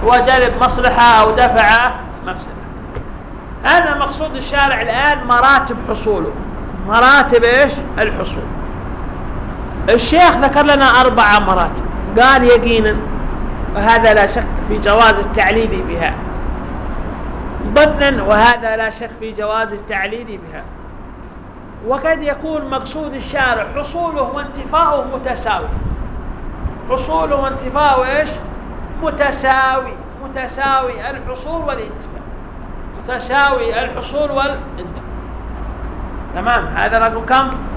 هو جلب مصلحة أو دفع مفسدة. هذا مقصود الشارع الآن مراتب حصوله. مراتب إيش؟ الحصول. الشيخ ذكر لنا أربعة مراتب قال يقينا وهذا لا شك في جواز التعليل بها. ظنا وهذا لا شك في جواز التعليل بها. وقد يكون مقصود الشارع حصوله وانتفاؤه متساوي. حصوله وانتفاؤه إيش؟ متساوي. متساوي الحصول والانتفاء. متساوي الحصول والانتفاء. تمام؟ هذا رقم كم؟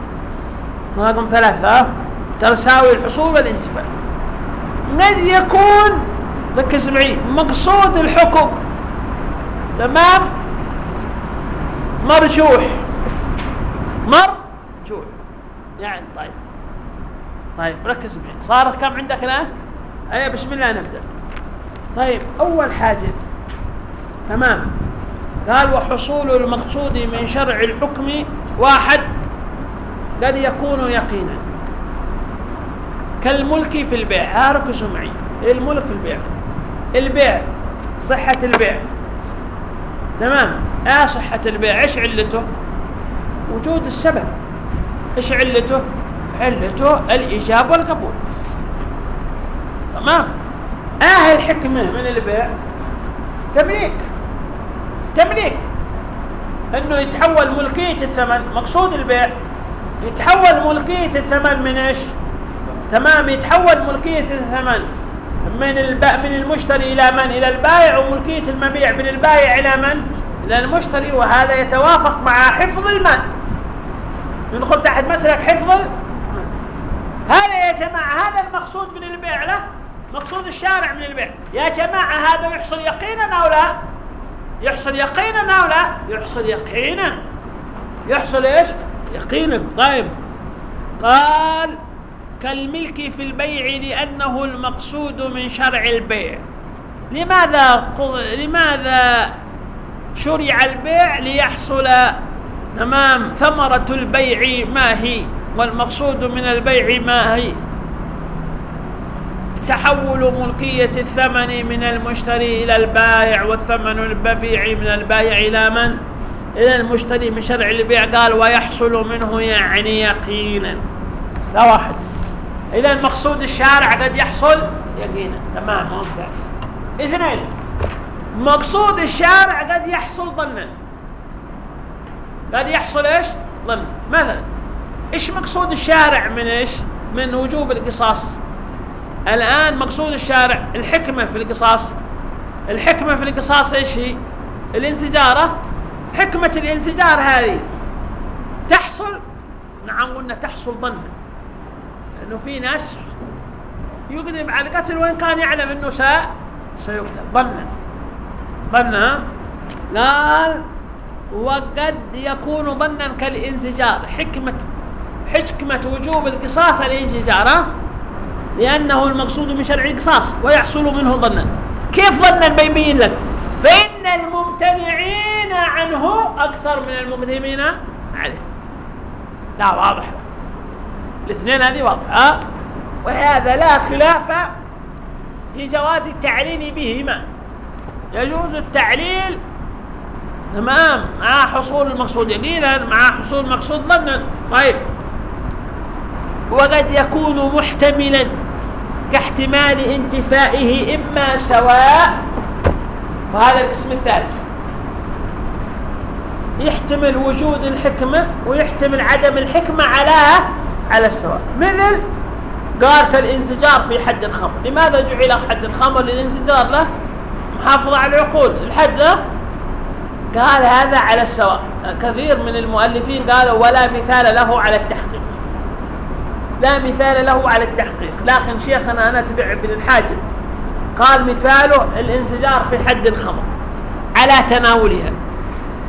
رقم ثلاثة تساوي الحصول والانتفاء قد يكون ركز معي مقصود الحكم. تمام؟ مرجوح. مرجوح. يعني طيب. طيب ركز معي. صارت كم عندك الآن؟ أي بسم الله نبدأ. طيب أول حاجة. تمام. قال وحصول المقصود من شرع الحكم واحد قد يكون يقينا. كالملك في البيع ها ركزوا معي. الملك في البيع. البيع صحة البيع. تمام؟ آه صحة البيع. إيش علته؟ وجود السبب. إيش علته؟ علته الإيجاب والقبول. تمام؟ آه الحكمة من البيع. تمليك. تمليك. إنه يتحول ملكية الثمن. مقصود البيع. يتحول ملكية الثمن من إيش؟ تمام يتحول ملكية الثمن من الب... من المشتري إلى من؟ إلى البائع وملكية المبيع من البائع إلى من؟ إلى المشتري وهذا يتوافق مع حفظ المال. ندخل تحت مسلك حفظ هذا يا جماعة هذا المقصود من البيع له؟ مقصود الشارع من البيع. يا جماعة هذا يحصل يقينا أو لا؟ يحصل يقينا أو لا؟ يحصل يقينا. يحصل إيش؟ يقينا طيب قال كالملك في البيع لأنه المقصود من شرع البيع. لماذا لماذا شرع البيع ليحصل تمام ثمرة البيع ما هي والمقصود من البيع ما هي؟ تحول ملكية الثمن من المشتري إلى البائع والثمن المبيع من البائع إلى من؟ إلى المشتري من شرع البيع قال ويحصل منه يعني يقينا. لا واحد. إذا المقصود الشارع قد يحصل يقينا. تمام ممتاز. اثنين. مقصود الشارع قد يحصل ظنا. قد يحصل إيش؟ ظن. مثلا إيش مقصود الشارع من إيش؟ من وجوب القصاص؟ الآن مقصود الشارع الحكمة في القصاص. الحكمة في القصاص إيش هي؟ الانسجارة حكمة الانسجار هذه. تحصل؟ نعم قلنا تحصل ظنا إنه في ناس يقدم على القتل وإن كان يعلم إنه سا سيقتل. ظنا ظنا قال وقد يكون ظنا كالانسجار حكمة حكمة وجوب القصاص الانسجار لأنه المقصود من شرع القصاص ويحصل منه ظنا. كيف ظنا؟ بيبين لك. فإن الممتنعين عنه أكثر من المقدمين عليه. لا واضح. الاثنين هذه واضحة. وهذا لا خلاف في جواز التعليل بهما. يجوز التعليل تمام مع حصول المقصود يقينا مع حصول المقصود ظنا. طيب. وقد يكون محتملا كاحتمال انتفائه إما سواء وهذا القسم الثالث. يحتمل وجود الحكمة ويحتمل عدم الحكمة على على السواء. مثل قال كالانسجار في حد الخمر. لماذا جعل حد الخمر للانسجار له؟ محافظة على العقول. الحد له قال هذا على السواء. كثير من المؤلفين قالوا ولا مثال له على التحقيق. لا مثال له على التحقيق. لكن شيخنا نتبع ابن الحاجب. قال مثاله الانسجار في حد الخمر. على تناولها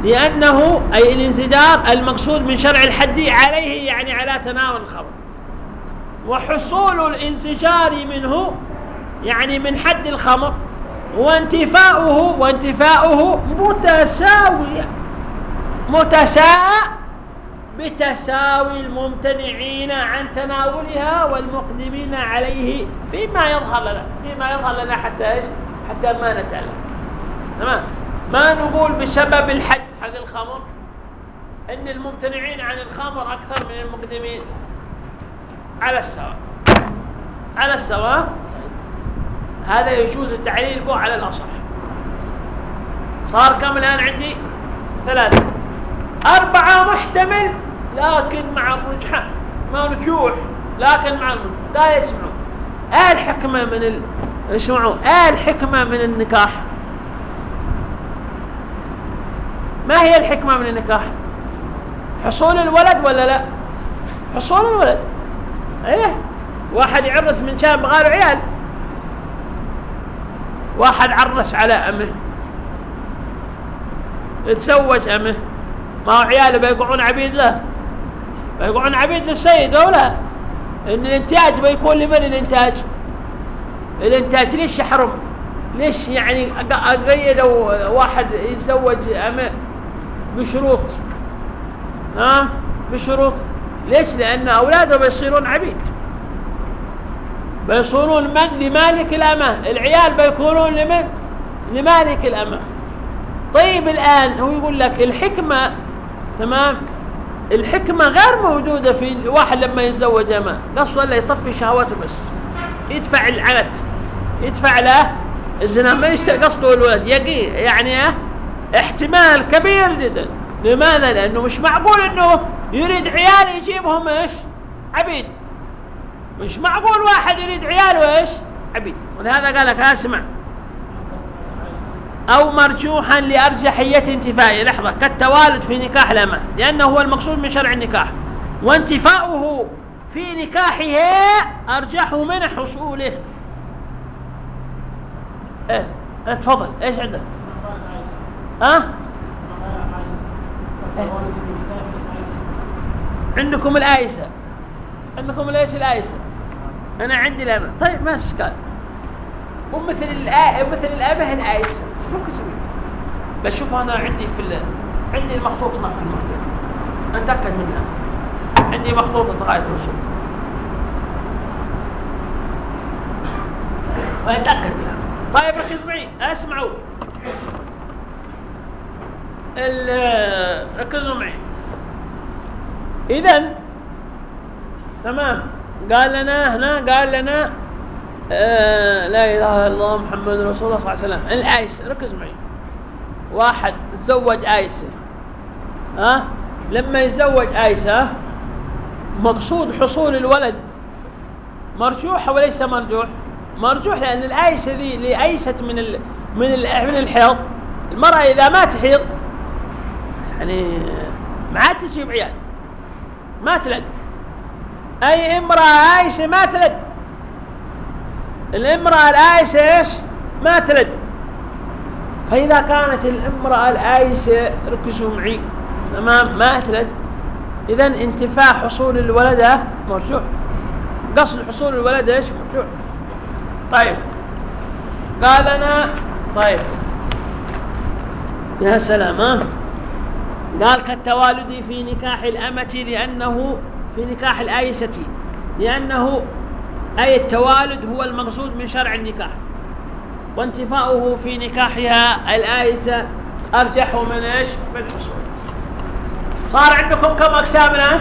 لأنه أي الانسجار المقصود من شرع الحد عليه يعني على تناول الخمر وحصول الانسجار منه يعني من حد الخمر وانتفاؤه وانتفاؤه متساوية متساوية بتساوي الممتنعين عن تناولها والمقدمين عليه فيما يظهر لنا فيما يظهر لنا حتى إيش؟ حتى ما نتعلم. تمام؟ ما نقول بسبب الحد حق الخمر؟ إن الممتنعين عن الخمر أكثر من المقدمين. على السواء. على السواء هذا يجوز التعليل به على الأصح. صار كم الآن عندي؟ ثلاثة. أربعة محتمل لكن مع الرجحان مرجوح لكن مع لا يسمعون. إيه الحكمة من ال... اسمعوا إيه الحكمة من النكاح. ما هي الحكمة من النكاح؟ حصول الولد ولا لا؟ حصول الولد. إيه؟ واحد يعرس من شاب غير عيال. واحد عرس على أمه. تزوج أمه. ما هو عياله بيقعون عبيد له. بيقعون عبيد للسيد أو لا؟ إن الإنتاج بيكون لمن الإنتاج؟ الإنتاج ليش يحرم؟ ليش يعني قيدوا واحد يتزوج أمه؟ بشروط. ها؟ بشروط. ليش؟ لأن اولاده بيصيرون عبيد. بيصيرون من؟ لمالك الامه العيال بيكونون لمن؟ لمالك الامه طيب الآن هو يقول لك الحكمة تمام؟ الحكمة غير موجودة في واحد لما يتزوج أما قصده لا يطفي شهواته بس. يدفع العنت يدفع له الزنا. ما قصده الولد. يقي. يعني احتمال كبير جدا. لماذا؟ لأنه مش معقول أنه يريد عيال يجيبهم إيش؟ عبيد. مش معقول واحد يريد عياله إيش؟ عبيد. ولهذا قال لك اسمع. أو مرجوحا لأرجحية انتفائه. لحظة كالتوالد في نكاح الأمة. لأنه هو المقصود من شرع النكاح. وانتفاؤه في نكاحه أرجح من حصوله. إيه, إيه تفضل. إيش عندك؟ ها؟ عندكم الآيسة عندكم ليش الآيسة أنا عندي الأمة طيب ما إشكال. ومثل الآ... مثل الأمة الآيسة ممكن أسوي بس شوف أنا عندي في ال... عندي المخطوط ما في المكتب أتأكد منها. عندي مخطوطه غايه الوصول واتاكد منها. طيب ركز معي. أسمعوا. ركزوا معي. اذا تمام. قال لنا هنا قال لنا آه لا إله إلا الله محمد رسول الله صلى الله عليه وسلم. الايسه ركز معي. واحد تزوج ايسه ها؟ أه؟ لما يتزوج ايسه مقصود حصول الولد مرجوح وليس مرجوح؟ مرجوح لأن الايسه ذي اللي من ال من ال من الحيض. المرأة إذا ما تحيض يعني ما عاد تجيب عيال ما تلد. أي امرأة ايسه ما تلد. الامرأة الآيسة إيش؟ ما تلد. فإذا كانت الامرأة الآيسة ركزوا معي. تمام؟ ما تلد. إذا انتفاء حصول الولدة مرجوع قصد حصول الولدة إيش؟ مرجوع طيب. قال أنا طيب. يا سلام ها؟ قال كالتوالد في نكاح الأمة لأنه في نكاح الآيسة لأنه أي التوالد هو المقصود من شرع النكاح. وانتفاؤه في نكاحها الآيسة أرجح من إيش؟ من حصول صار عندكم كم أقسام الآن؟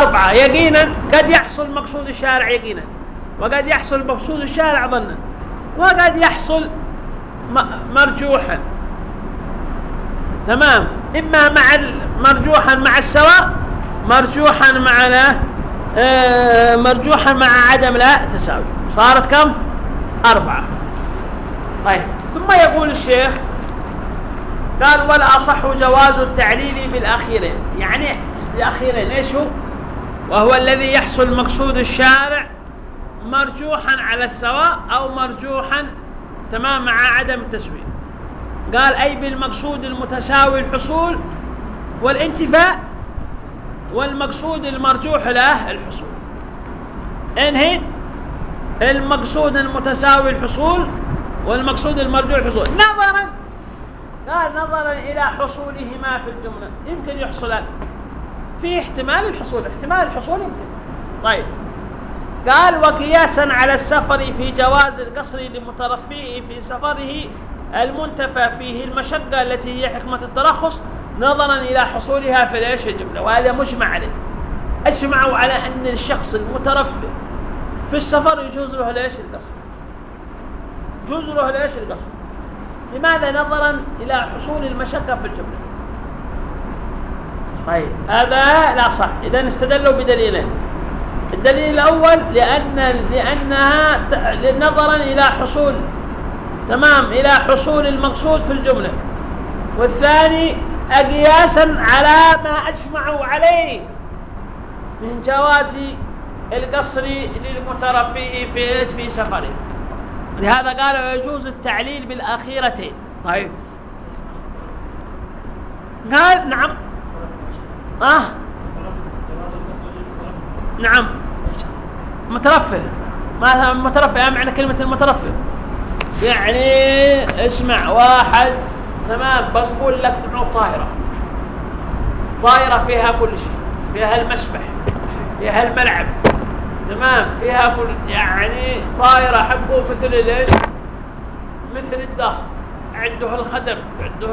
أربعة. يقينا قد يحصل مقصود الشارع يقينا. وقد يحصل مقصود الشارع ظنا. وقد يحصل مرجوحا. تمام؟ إما مع مرجوحا مع السواء مرجوحا مع آه، مرجوحة مع عدم لا تساوي. صارت كم؟ أربعة. طيب. ثم يقول الشيخ قال ولا أصح جواز التعليل بالأخيرين. يعني الأخيرين إيش هو؟ وهو الذي يحصل مقصود الشارع مرجوحا على السواء أو مرجوحا تمام مع عدم التسوية. قال أي بالمقصود المتساوي الحصول والانتفاء والمقصود المرجوح له الحصول. انهي المقصود المتساوي الحصول والمقصود المرجوح الحصول. نظرا قال نظرا إلى حصولهما في الجملة. يمكن يحصلان. في احتمال الحصول احتمال الحصول يمكن. طيب. قال وقياسا على السفر في جواز القصر لمترفيه في سفره المنتفى فيه المشقة التي هي حكمة الترخص نظرا إلى حصولها في إيش الجملة وهذا مجمع عليه أجمعوا على أن الشخص المترفه في السفر يجوز له ليش القصر؟ يجوز له ليش القصر؟ لماذا نظرا إلى حصول المشقة في الجملة طيب هذا لا صح. إذا استدلوا بدليلين. الدليل الأول لأن لأنها نظرا إلى حصول تمام إلى حصول المقصود في الجملة. والثاني قياسا على ما أجمعوا عليه من جواز القصر للمترفيه في في سفره. لهذا قال يجوز التعليل بالأخيرتين. طيب. قال نعم. آه. نعم. مترفه. ما مترفه معنى كلمة المترفه. يعني اسمع واحد تمام؟ بنقول لك انه طائرة. طائرة فيها كل شيء فيها المسبح فيها الملعب تمام؟ فيها كل يعني طائرة حقه مثل ليش مثل الدهر عنده الخدم عنده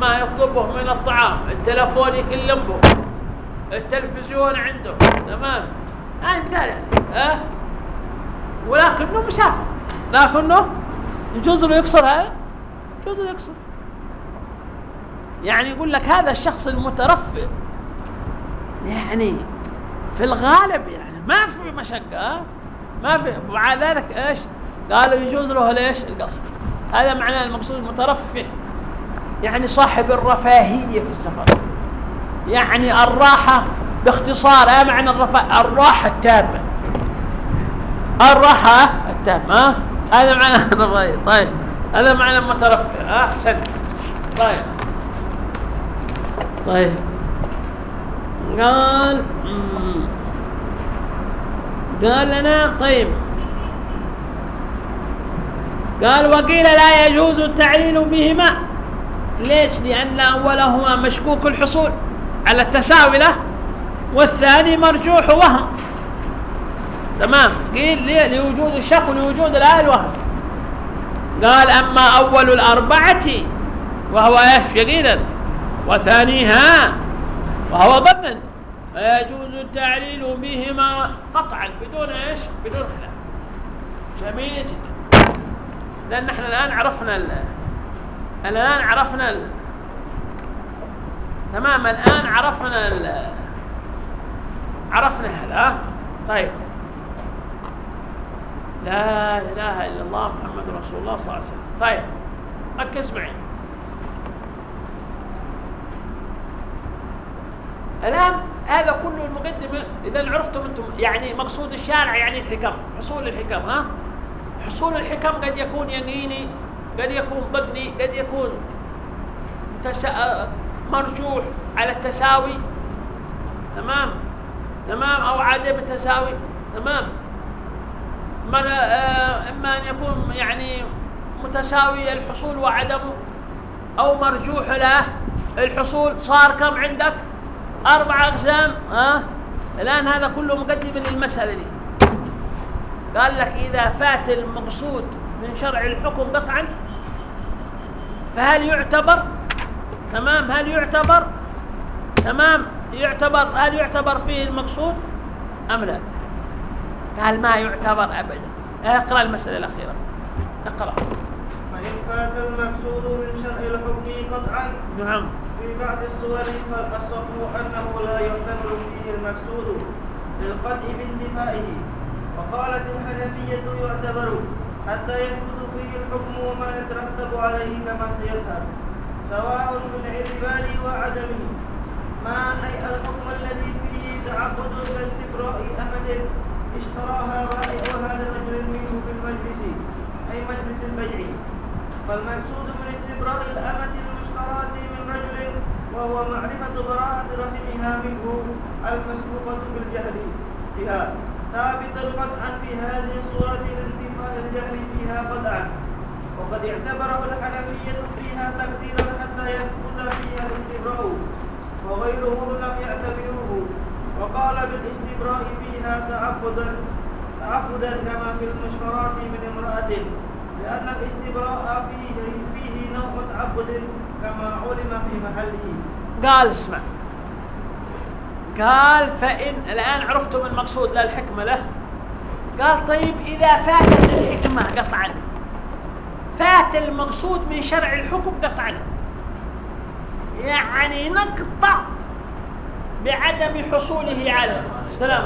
ما يطلبه من الطعام التلفون يكلم به التلفزيون عنده تمام؟ هاي مثال يعني ها؟ ولكنه مسافر. لكنه يجوز له يكسر هذا يجوز له يكسر. يعني يقول لك هذا الشخص المترفه يعني في الغالب يعني ما في مشقة ما في. ومع ذلك إيش؟ قالوا يجوز له ليش؟ القصر هذا معناه المقصود المترفه يعني صاحب الرفاهية في السفر. يعني الراحة باختصار إيه معنى الرفاه الراحة التامة. الراحة التامة هذا معنى الرفاهية طيب هذا معنى المترفه احسنت طيب. طيب. قال قال لنا طيب. قال وقيل لا يجوز التعليل بهما. ليش؟ لأن أولهما مشكوك الحصول على التساوي له والثاني مرجوح وهم. تمام. قيل ليه لوجود الشك ولوجود الآية الوهم قال أما أول الأربعة وهو إيش؟ يقينا. وثانيها وهو ضمن. فيجوز التعليل بهما قطعا بدون إيش؟ بدون خلاف. جميل جدا. لأن إحنا الآن عرفنا الآن عرفنا ال... تمام الآن عرفنا ال... عرفنا هذا. طيب. لا إله إلا الله محمد رسول الله صلى الله عليه وسلم. طيب ركز معي. الآن هذا كله المقدمة إذا عرفتم أنتم يعني مقصود الشارع يعني الحكم حصول الحكم ها؟ حصول الحكم قد يكون يقيني قد يكون ضمني قد يكون. مرجوح على التساوي تمام؟ تمام؟ أو عدم التساوي تمام؟ آه، إما أن يكون يعني متساوي الحصول وعدمه أو مرجوح له الحصول صار كم عندك؟ أربع أقسام ها؟ الآن هذا كله مقدم للمسألة دي. قال لك إذا فات المقصود من شرع الحكم قطعا فهل يعتبر؟ تمام هل يعتبر؟ تمام يعتبر هل يعتبر فيه المقصود؟ أم لا؟ قال ما يعتبر أبدا. اقرأ المسألة الأخيرة. اقرأ. فإن فات المقصود من شرع الحكم قطعا نعم. في بعض الصور فالأصح أنه لا يحتمل فيه المقصود للقطع بانتفائه. وقالت الحنفية يعتبر حتى يثبت فيه الحكم وما يترتب عليه كما سيذهب سواء بالاعتبار وعدمه. ما أي الحكم الذي فيه تعبد كاستبراء أحد. اشتراها بائعها لرجل منه في المجلس أي مجلس البيع. فالمقصود من استبراء الأمة المشترات من رجل وهو معرفة براءة رحمها منه المسبوقة بالجهل بها. ثابتا قطعا في هذه الصورة لانتفاء الجهل فيها قطعا. وقد اعتبره الحنفية فيها تقديرا حتى يثبت فيها الاستبراء وغيرهم لم يعتبروه وقال بالاستبراء فيها تعبدا تعبدا كما في المشترات من امرأة لأن الاستبراء فيه فيه نوع تعبد كما علم في محله. قال اسمع. قال فإن الآن عرفتم المقصود لا الحكمة له. قال طيب إذا فاتت الحكمة قطعا. فات المقصود من شرع الحكم قطعا. يعني نقطع بعدم حصوله على. سلام.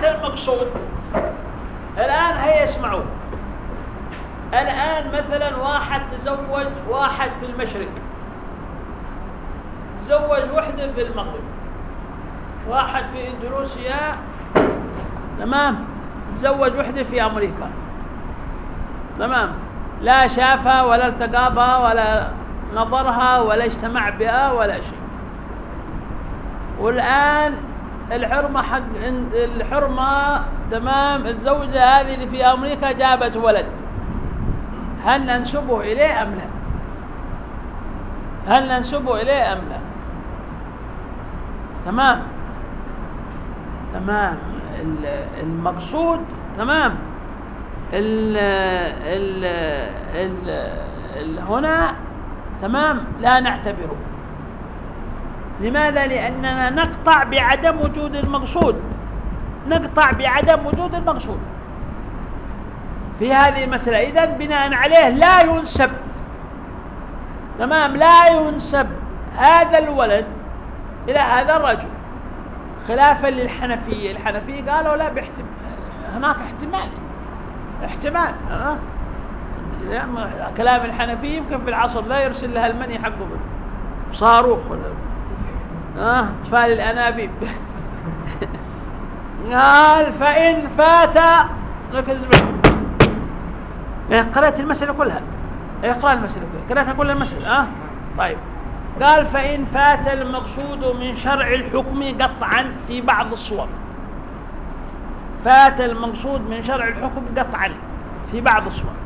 فات المقصود. الآن هيا اسمعوا. الآن مثلا واحد تزوج واحد في المشرق. تزوج وحدة في المغرب. واحد في إندونيسيا. تمام؟ تزوج وحدة في أمريكا. تمام؟ لا شافها ولا التقى ولا نظرها ولا اجتمع بها ولا شيء. والآن الحرمة حق الحرمة تمام الزوجة هذه اللي في أمريكا جابت ولد. هل ننسبه إليه أم لا؟ هل ننسبه إليه أم لا؟ تمام. تمام. المقصود تمام. ال ال ال هنا تمام. لا نعتبره. لماذا؟ لأننا نقطع بعدم وجود المقصود نقطع بعدم وجود المقصود في هذه المسألة إذا بناء عليه لا ينسب. تمام؟ لا ينسب هذا الولد إلى هذا الرجل. خلافا للحنفية. الحنفية قالوا لا باحتمال هناك احتمال. احتمال أه؟ كلام الحنفية يمكن في العصر لا يرسل لها المني حقه. صاروخ ولا آه اطفال الأنابيب. قال فإن فات ركز قرأت المسألة كلها. اقرأ المسألة كلها. قرأتها كل المسألة آه طيب. قال فإن فات المقصود من شرع الحكم قطعا في بعض الصور. فات المقصود من شرع الحكم قطعا في بعض الصور.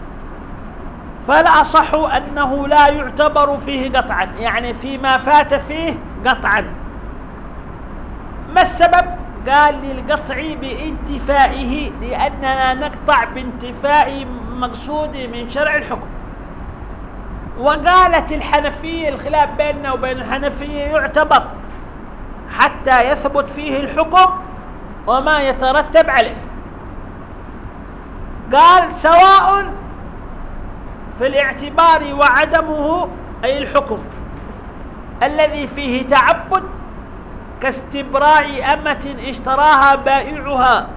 فالأصح أنه لا يعتبر فيه قطعا. يعني فيما فات فيه قطعا. ما السبب؟ قال للقطع بانتفائه لأننا نقطع بانتفاء مقصود من شرع الحكم. وقالت الحنفية الخلاف بيننا وبين الحنفية يعتبر حتى يثبت فيه الحكم وما يترتب عليه. قال سواء في الاعتبار وعدمه أي الحكم الذي فيه تعبد كاستبراء أمة اشتراها بائعها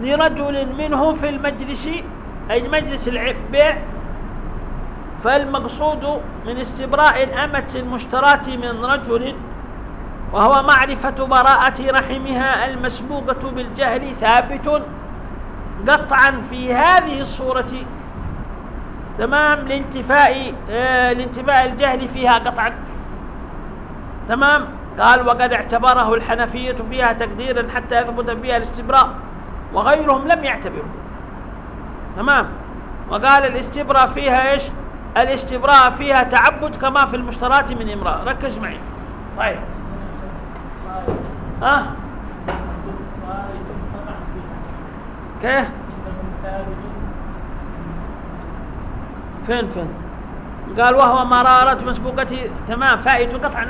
لرجل منه في المجلس أي مجلس البيع فالمقصود من استبراء الأمة المشتراة من رجل وهو معرفة براءة رحمها المسبوقة بالجهل ثابت قطعا في هذه الصورة. تمام لانتفاء آه لانتفاء الجهل فيها قطعا. تمام؟ قال وقد اعتبره الحنفية فيها تقديرا حتى يثبت بها الاستبراء وغيرهم لم يعتبروا. تمام؟ وقال الاستبراء فيها إيش؟ الاستبراء فيها تعبد كما في المشترات من امرأة. ركز معي. طيب. ها؟ أه؟ كيف؟ فين فين؟ قال وهو مرارة مسبوقته تمام. فائت قطعا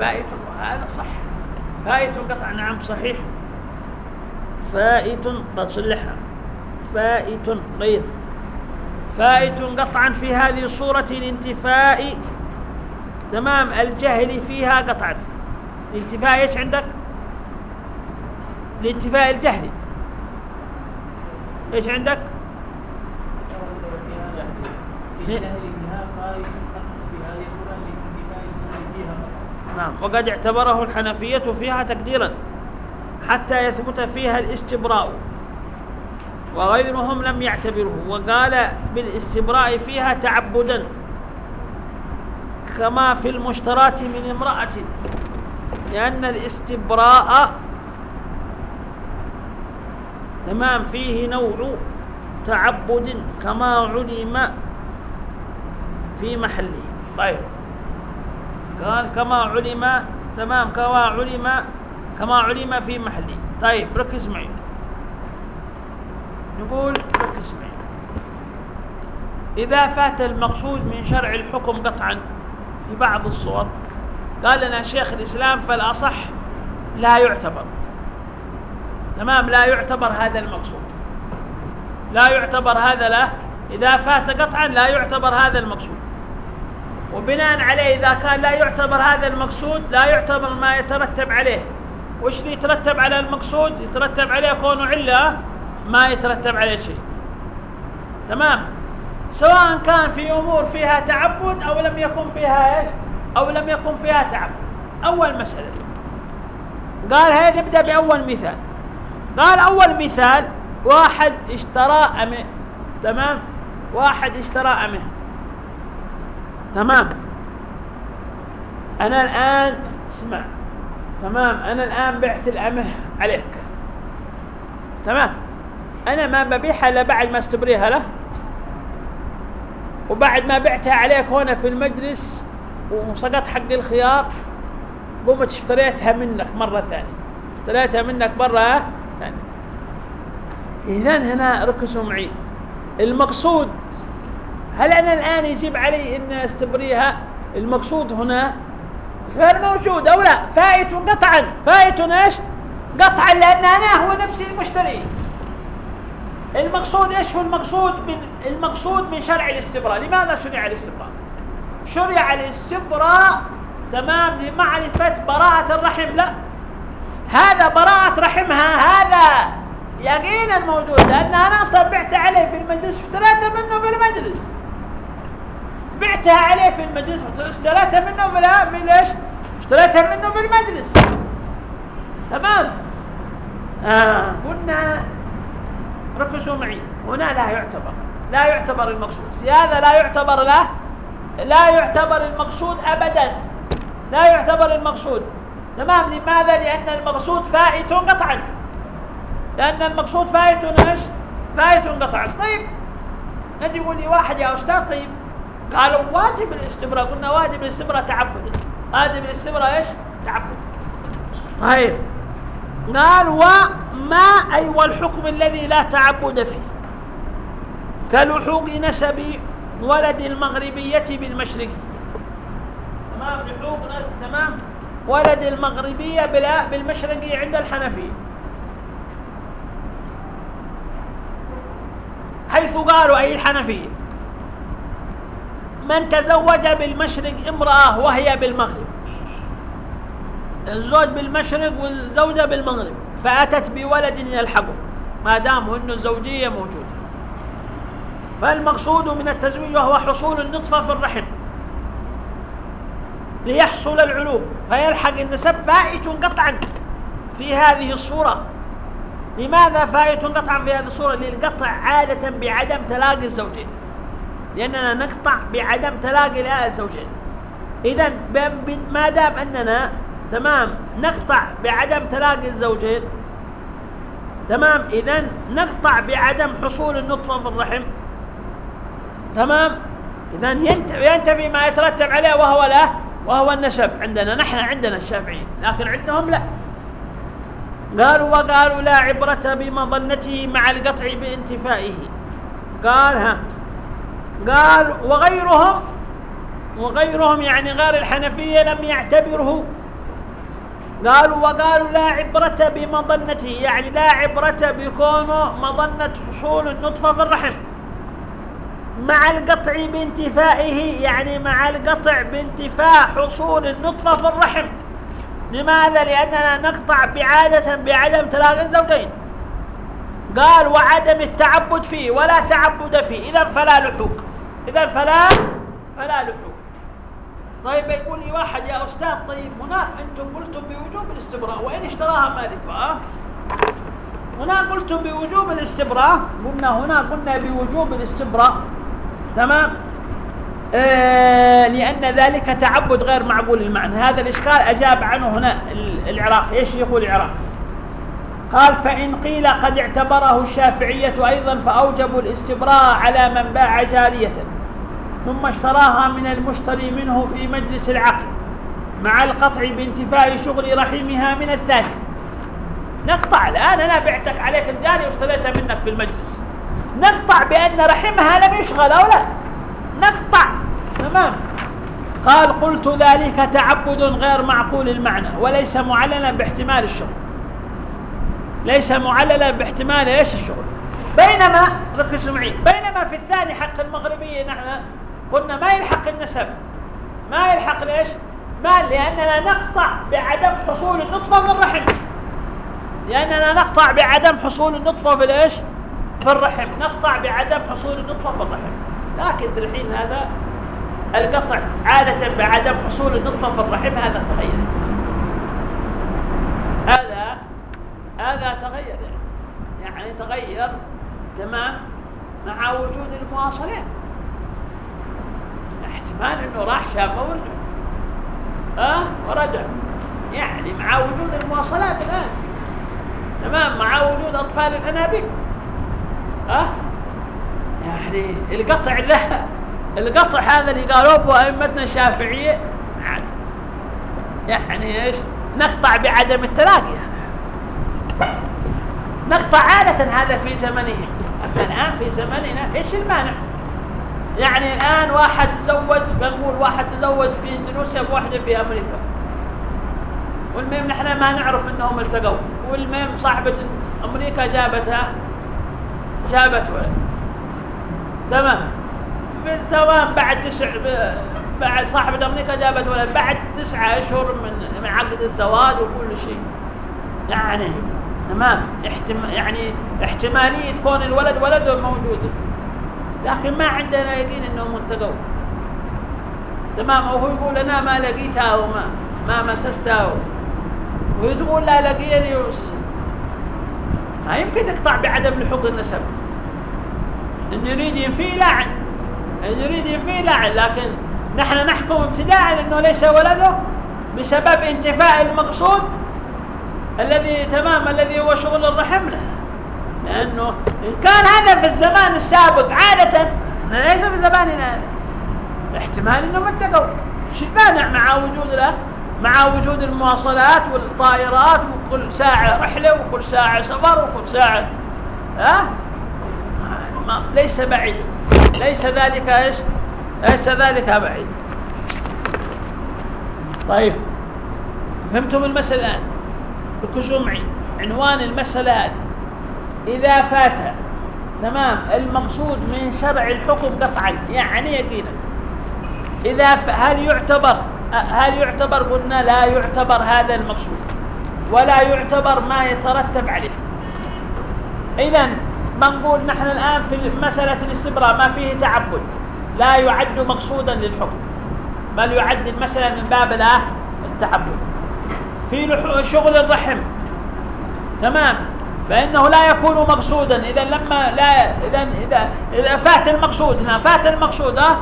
فائت هذا صح. فائت قطعا نعم صحيح. فائت بصلحها فائت غير. فائت قطعا في هذه الصورة الانتفاء تمام. الجهل فيها قطعا. الانتفاء إيش عندك؟ الانتفاء الجهلي. إيش عندك؟ نعم. وقد اعتبره الحنفية فيها تقديرا حتى يثبت فيها الاستبراء وغيرهم لم يعتبره وقال بالاستبراء فيها تعبدا كما في المشترات من امرأة لأن الاستبراء تمام فيه نوع تعبد كما علم في محله. طيب. قال كما علم تمام. كما علم كما علم في محله. طيب ركز معي. نقول ركز معي. إذا فات المقصود من شرع الحكم قطعا في بعض الصور قال لنا شيخ الإسلام فالأصح لا يعتبر. تمام؟ لا يعتبر هذا المقصود. لا يعتبر هذا لا إذا فات قطعا لا يعتبر هذا المقصود. وبناء عليه إذا كان لا يعتبر هذا المقصود لا يعتبر ما يترتب عليه. وش اللي يترتب على المقصود؟ يترتب عليه كونه علة ما يترتب عليه شيء. تمام؟ سواء كان في أمور فيها تعبد أو لم يكن فيها إيش؟ أو لم يكن فيها تعبد. أول مسألة. قال هيا نبدأ بأول مثال. قال أول مثال واحد اشترى أمه. تمام؟ واحد اشترى أمه. تمام. أنا الآن اسمع. تمام. أنا الآن بعت الأمه عليك. تمام. أنا ما ببيعها إلا بعد ما استبريها له. وبعد ما بعتها عليك هنا في المجلس وسقط حق الخيار قمت اشتريتها منك مرة ثانية. اشتريتها منك مرة ثانية. إذا هنا ركزوا معي. المقصود هل أنا الآن يجب علي أن أستبريها؟ المقصود هنا غير موجود أو لا؟ فائت قطعا. فائت إيش؟ قطعا لأن أنا هو نفسي المشتري. المقصود إيش هو المقصود من المقصود من شرع الاستبراء؟ لماذا شرع الاستبراء؟ شرع الاستبراء تمام لمعرفة براءة الرحم؟ لا. هذا براءة رحمها هذا يقينا موجود لأن أنا أصلا بعت عليه في المجلس اشتريته منه في المجلس. بعتها عليه في المجلس اشتريتها منه من ليش اشتريتها منه في المجلس. تمام؟ آه. قلنا ركزوا معي. هنا لا يعتبر لا يعتبر المقصود. في هذا لا يعتبر له لا يعتبر المقصود أبدا. لا يعتبر المقصود. تمام؟ لماذا؟ لأن المقصود فائت قطعا. لأن المقصود فائت إيش؟ فائت قطعا. طيب نجي يقول لي واحد يا أستاذ طيب قالوا واجب الاستبراء قلنا واجب الاستبراء تعبد. واجب الاستبراء إيش؟ تعبد. طيب. قال وما أي والحكم الذي لا تعبد فيه. كلحوق نسب ولد المغربية بالمشرق تمام؟ لحوق تمام؟ ولد المغربية بالمشرقي عند الحنفية. حيث قالوا أي الحنفية. من تزوج بالمشرق امرأة وهي بالمغرب. الزوج بالمشرق والزوجة بالمغرب فأتت بولد يلحقه ما دام أن الزوجية موجودة. فالمقصود من التزويج وهو حصول النطفة في الرحم. ليحصل العلوم فيلحق النسب فائت قطعا في هذه الصورة. لماذا فائت قطعا في هذه الصورة؟ للقطع عادة بعدم تلاقي الزوجين. لأننا نقطع بعدم تلاقي الزوجين إذا ما دام أننا تمام نقطع بعدم تلاقي الزوجين تمام؟ إذا نقطع بعدم حصول النطفة في الرحم. تمام؟ إذا ينتفي ما يترتب عليه وهو لا وهو النسب. عندنا نحن عندنا الشافعيين لكن عندهم لا. قالوا وقالوا لا عبرة بمظنته مع القطع بانتفائه. قال ها قال وغيرهم وغيرهم يعني غير الحنفية لم يعتبره. قالوا وقالوا لا عبرة بمظنته يعني لا عبرة بكونه مظنة حصول النطفة في الرحم. مع القطع بانتفائه يعني مع القطع بانتفاء حصول النطفة في الرحم. لماذا؟ لأننا نقطع بعادة بعدم تلاقي الزوجين. قال وعدم التعبد فيه ولا تعبد فيه إذا فلا لحوق إذا فلا فلا لحوق طيب يقول لي واحد يا أستاذ طيب هنا أنتم قلتم بوجوب الاستبراء وإن اشتراها مالك هنا قلتم بوجوب الاستبراء؟ قلنا هنا قلنا بوجوب الاستبراء. تمام. آه لأن ذلك تعبد غير معقول المعنى. هذا الإشكال أجاب عنه هنا العراق إيش يقول العراق قال فإن قيل قد اعتبره الشافعية أيضا فأوجبوا الاستبراء على من باع جارية ثم اشتراها من المشتري منه في مجلس العقد مع القطع بانتفاء شغل رحمها من الثاني. نقطع الآن أنا بعتك عليك الجاري واشتريتها منك في المجلس. نقطع بأن رحمها لم يشغل أو لا؟ نقطع. تمام. قال قلت ذلك تعبد غير معقول المعنى وليس معللا باحتمال الشغل. ليس معللا باحتمال إيش الشغل؟ بينما ركزوا معي بينما في الثاني حق المغربية نحن قلنا ما يلحق النسب ما يلحق ليش؟ ما لأننا نقطع بعدم حصول النطفة في الرحم. لأننا نقطع بعدم حصول النطفة في الإيش؟ في الرحم نقطع بعدم حصول النطفة في الرحم. لكن الحين هذا القطع عادة بعدم حصول النطفة في الرحم هذا تغير هذا هذا تغير يعني. تغير تمام مع وجود المواصلات. احتمال إنه راح شافه ورجع ها؟ أه؟ ورجع. يعني مع وجود المواصلات الآن. تمام؟ مع وجود أطفال الأنابيب. ها؟ أه؟ يعني القطع له القطع هذا اللي قالوه بأئمتنا الشافعية يعني إيش؟ نقطع بعدم التلاقي. نقطع عادة هذا في زمنهم أما الآن في زمننا إيش المانع؟ يعني الآن واحد تزوج بنقول واحد تزوج في إندونيسيا بواحدة في أمريكا. والمهم نحن ما نعرف إنهم التقوا. والمهم صاحبة أمريكا جابتها جابت ولد تمام بالدوام بعد تسع بعد صاحبة أمريكا جابت ولد. بعد تسعة أشهر من من عقد الزواج وكل شيء. يعني تمام. احتم يعني احتمالية كون الولد ولد موجود. لكن ما عندنا يقين إنهم التقوا تمام. وهو يقول أنا ما لقيتها وما ما مسستها وهي تقول لا لقيني ما يمكن نقطع بعدم لحوق النسب. إن يريد ينفي لعن. إن يريد ينفي لعن. لكن نحن نحكم ابتداء إنه ليس ولده بسبب انتفاء المقصود الذي تمام الذي هو شغل الرحم له. لأنه إن كان هذا في الزمان السابق عادة ليس في زماننا. هذا احتمال إنهم اتقوا. شو المانع مع وجود له مع وجود المواصلات والطائرات وكل ساعة رحلة وكل ساعة سفر وكل ساعة؟ ها؟ ما ليس بعيد. ليس ذلك إيش؟ ليس ذلك بعيد. طيب فهمتم المسألة الآن؟ ركزوا معي عنوان المسألة هذه. إذا فات تمام؟ المقصود من شرع الحكم قطعا يعني يقينا. إذا هل يعتبر هل يعتبر قلنا لا يعتبر هذا المقصود؟ ولا يعتبر ما يترتب عليه. إذا بنقول نحن الآن في مسألة الاستبراء ما فيه تعبد. لا يعد مقصودا للحكم بل يعد المسألة من باب التعبد. في شغل الرحم. تمام؟ فإنه لا يكون مقصودا. إذا لما لا إذا إذا إذا فات المقصود هنا فات المقصود ها؟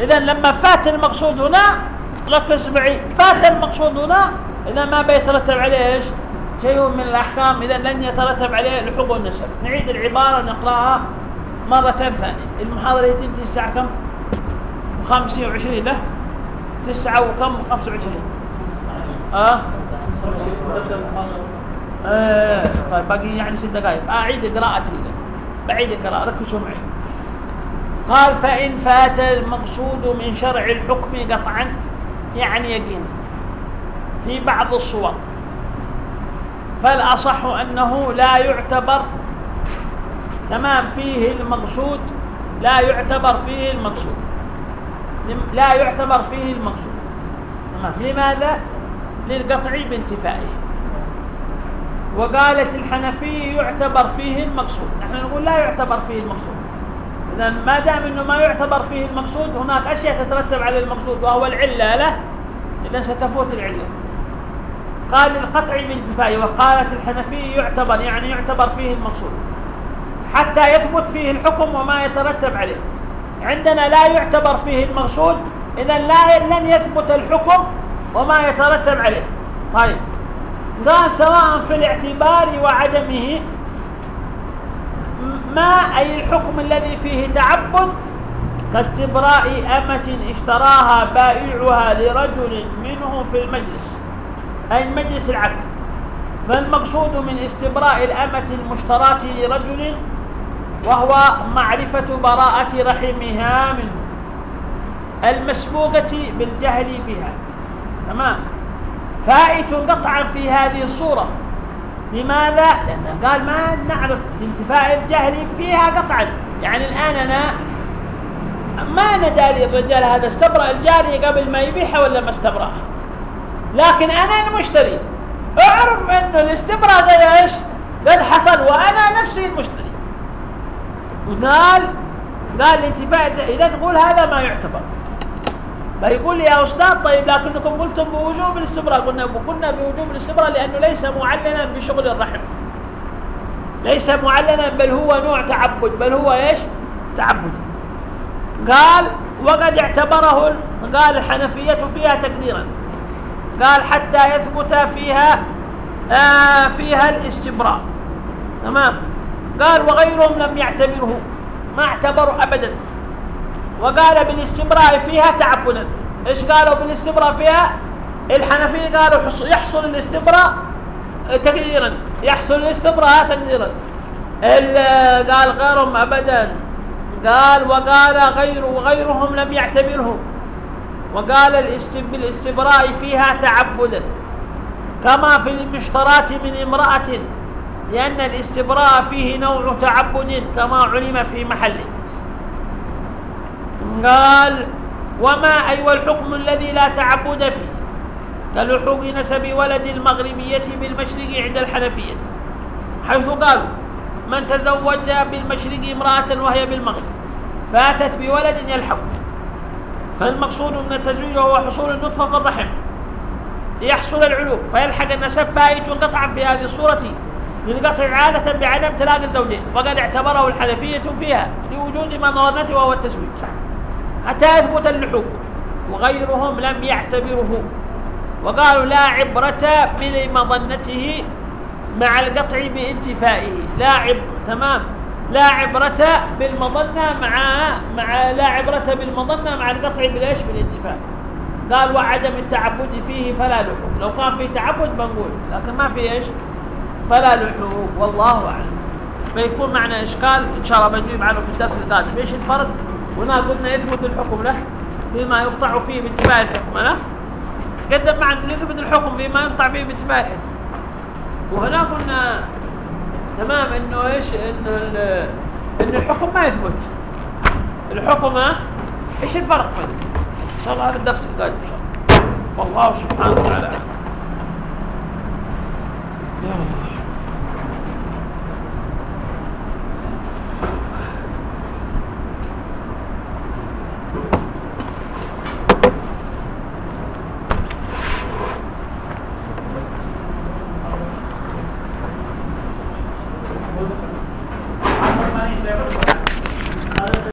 إذا لما فات المقصود هنا ركز معي. فات المقصود هنا إذا ما بيترتب عليه إيش؟ شيء من الأحكام. إذا لن يترتب عليه لحوق النسب. نعيد العبارة نقرأها مرة ثانية. المحاضرة تنتهي الساعة كم؟ خمسة وعشرين له تسعة وكم؟ وخمسة وعشرين. آه؟ طيب باقي يعني ست دقائق أعيد قراءتي. بعيد القراءة ركزوا معي. قال فإن فات المقصود من شرع الحكم قطعا. يعني يقين. في بعض الصور. فالأصح أنه لا يعتبر؟ تمام فيه المقصود. لا يعتبر فيه المقصود. لا يعتبر فيه المقصود. تمام. لماذا؟ للقطع بانتفائه. وقالت الحنفي يعتبر فيه المقصود نحن نقول لا يعتبر فيه المقصود اذا ما دام إنه ما يعتبر فيه المقصود هناك أشياء تترتب على المقصود وهو العلة له اذا ستفوت العلة. قال القطع بانتفائه وقالت الحنفي يعتبر يعني يعتبر فيه المقصود حتى يثبت فيه الحكم وما يترتب عليه. عندنا لا يعتبر فيه المقصود اذا لا لن يثبت الحكم وما يترتب عليه. طيب. قال سواء في الاعتبار وعدمه ما أي الحكم الذي فيه تعبد؟ كاستبراء أمة اشتراها بائعها لرجل منه في المجلس أي مجلس العقد فالمقصود من استبراء الأمة المشتراة لرجل وهو معرفة براءة رحمها منه المسبوقة بالجهل بها. تمام. فائت قطعا في هذه الصورة. لماذا؟ لأنه قال ما نعرف انتفاء الجهل فيها قطعا. يعني الآن أنا ما نداري الرجال هذا استبرأ الجارية قبل ما يبيعها ولا ما استبرأها لكن أنا المشتري. أعرف أنه الاستبراء قد إيش؟ قد حصل وأنا نفسي المشتري. قال قال الانتفاء إذا نقول هذا ما يعتبر. فيقول لي يا أستاذ طيب لكنكم قلتم بوجوب الاستبراء. قلنا قلنا بوجوب الاستبراء لأنه ليس معلنا بشغل الرحم. ليس معلنا بل هو نوع تعبد. بل هو إيش؟ تعبد. قال وقد اعتبره قال الحنفية فيها تقديرا. قال حتى يثبت فيها آه فيها الاستبراء. تمام؟ قال وغيرهم لم يعتبره. ما اعتبروا أبدا. وقال بالاستبراء فيها تعبدا إيش قالوا بالاستبراء فيها؟ الحنفية قالوا يحصل الاستبراء تقديرا. يحصل الاستبراء تقديرا. قال غيرهم ابدا. قال وقال غير وغيرهم لم يعتبره. وقال بالاستبراء فيها تعبدا كما في المشترات من امرأة لأن الاستبراء فيه نوع تعبد كما علم في محله. قال وما أي الحكم الذي لا تعبد فيه؟ كلحوق نسب ولد المغربية بالمشرق عند الحنفية. حيث قالوا من تزوج بالمشرق امرأة وهي بالمغرب فاتت بولد يلحق. فالمقصود من التزويج هو حصول النطفة في الرحم ليحصل العلوم فيلحق النسب فائت قطعا في هذه الصورة للقطع عادة بعدم تلاقي الزوجين. وقد اعتبره الحنفية فيها لوجود مضانته وهو التزويج. حتى يثبت اللحوم وغيرهم لم يعتبره. وقالوا لا عبرة بمظنته مع القطع بانتفائه. لا عبرة تمام. لا عبرة بالمظنة مع مع لا عبرة بالمظنة مع القطع بالايش بالانتفاء. قال وعدم التعبد فيه فلا لحوم. لو كان في تعبد بنقول لكن ما في إيش؟ فلا لحوم. والله أعلم. بيكون معنا إشكال. إن شاء الله بنجيب عنه في الدرس القادم. إيش الفرق؟ هنا قلنا يثبت الحكم له فيما يقطع فيه باتباع الحكم له قدم معنا يثبت الحكم فيما يقطع فيه باتباع الحكم. وهنا قلنا تمام إنه إيش؟ إن إن الحكم ما يثبت. الحكم إيش الفرق إن شاء الله هذا الدرس القادم إن شاء الله. والله سبحانه وتعالى يا الله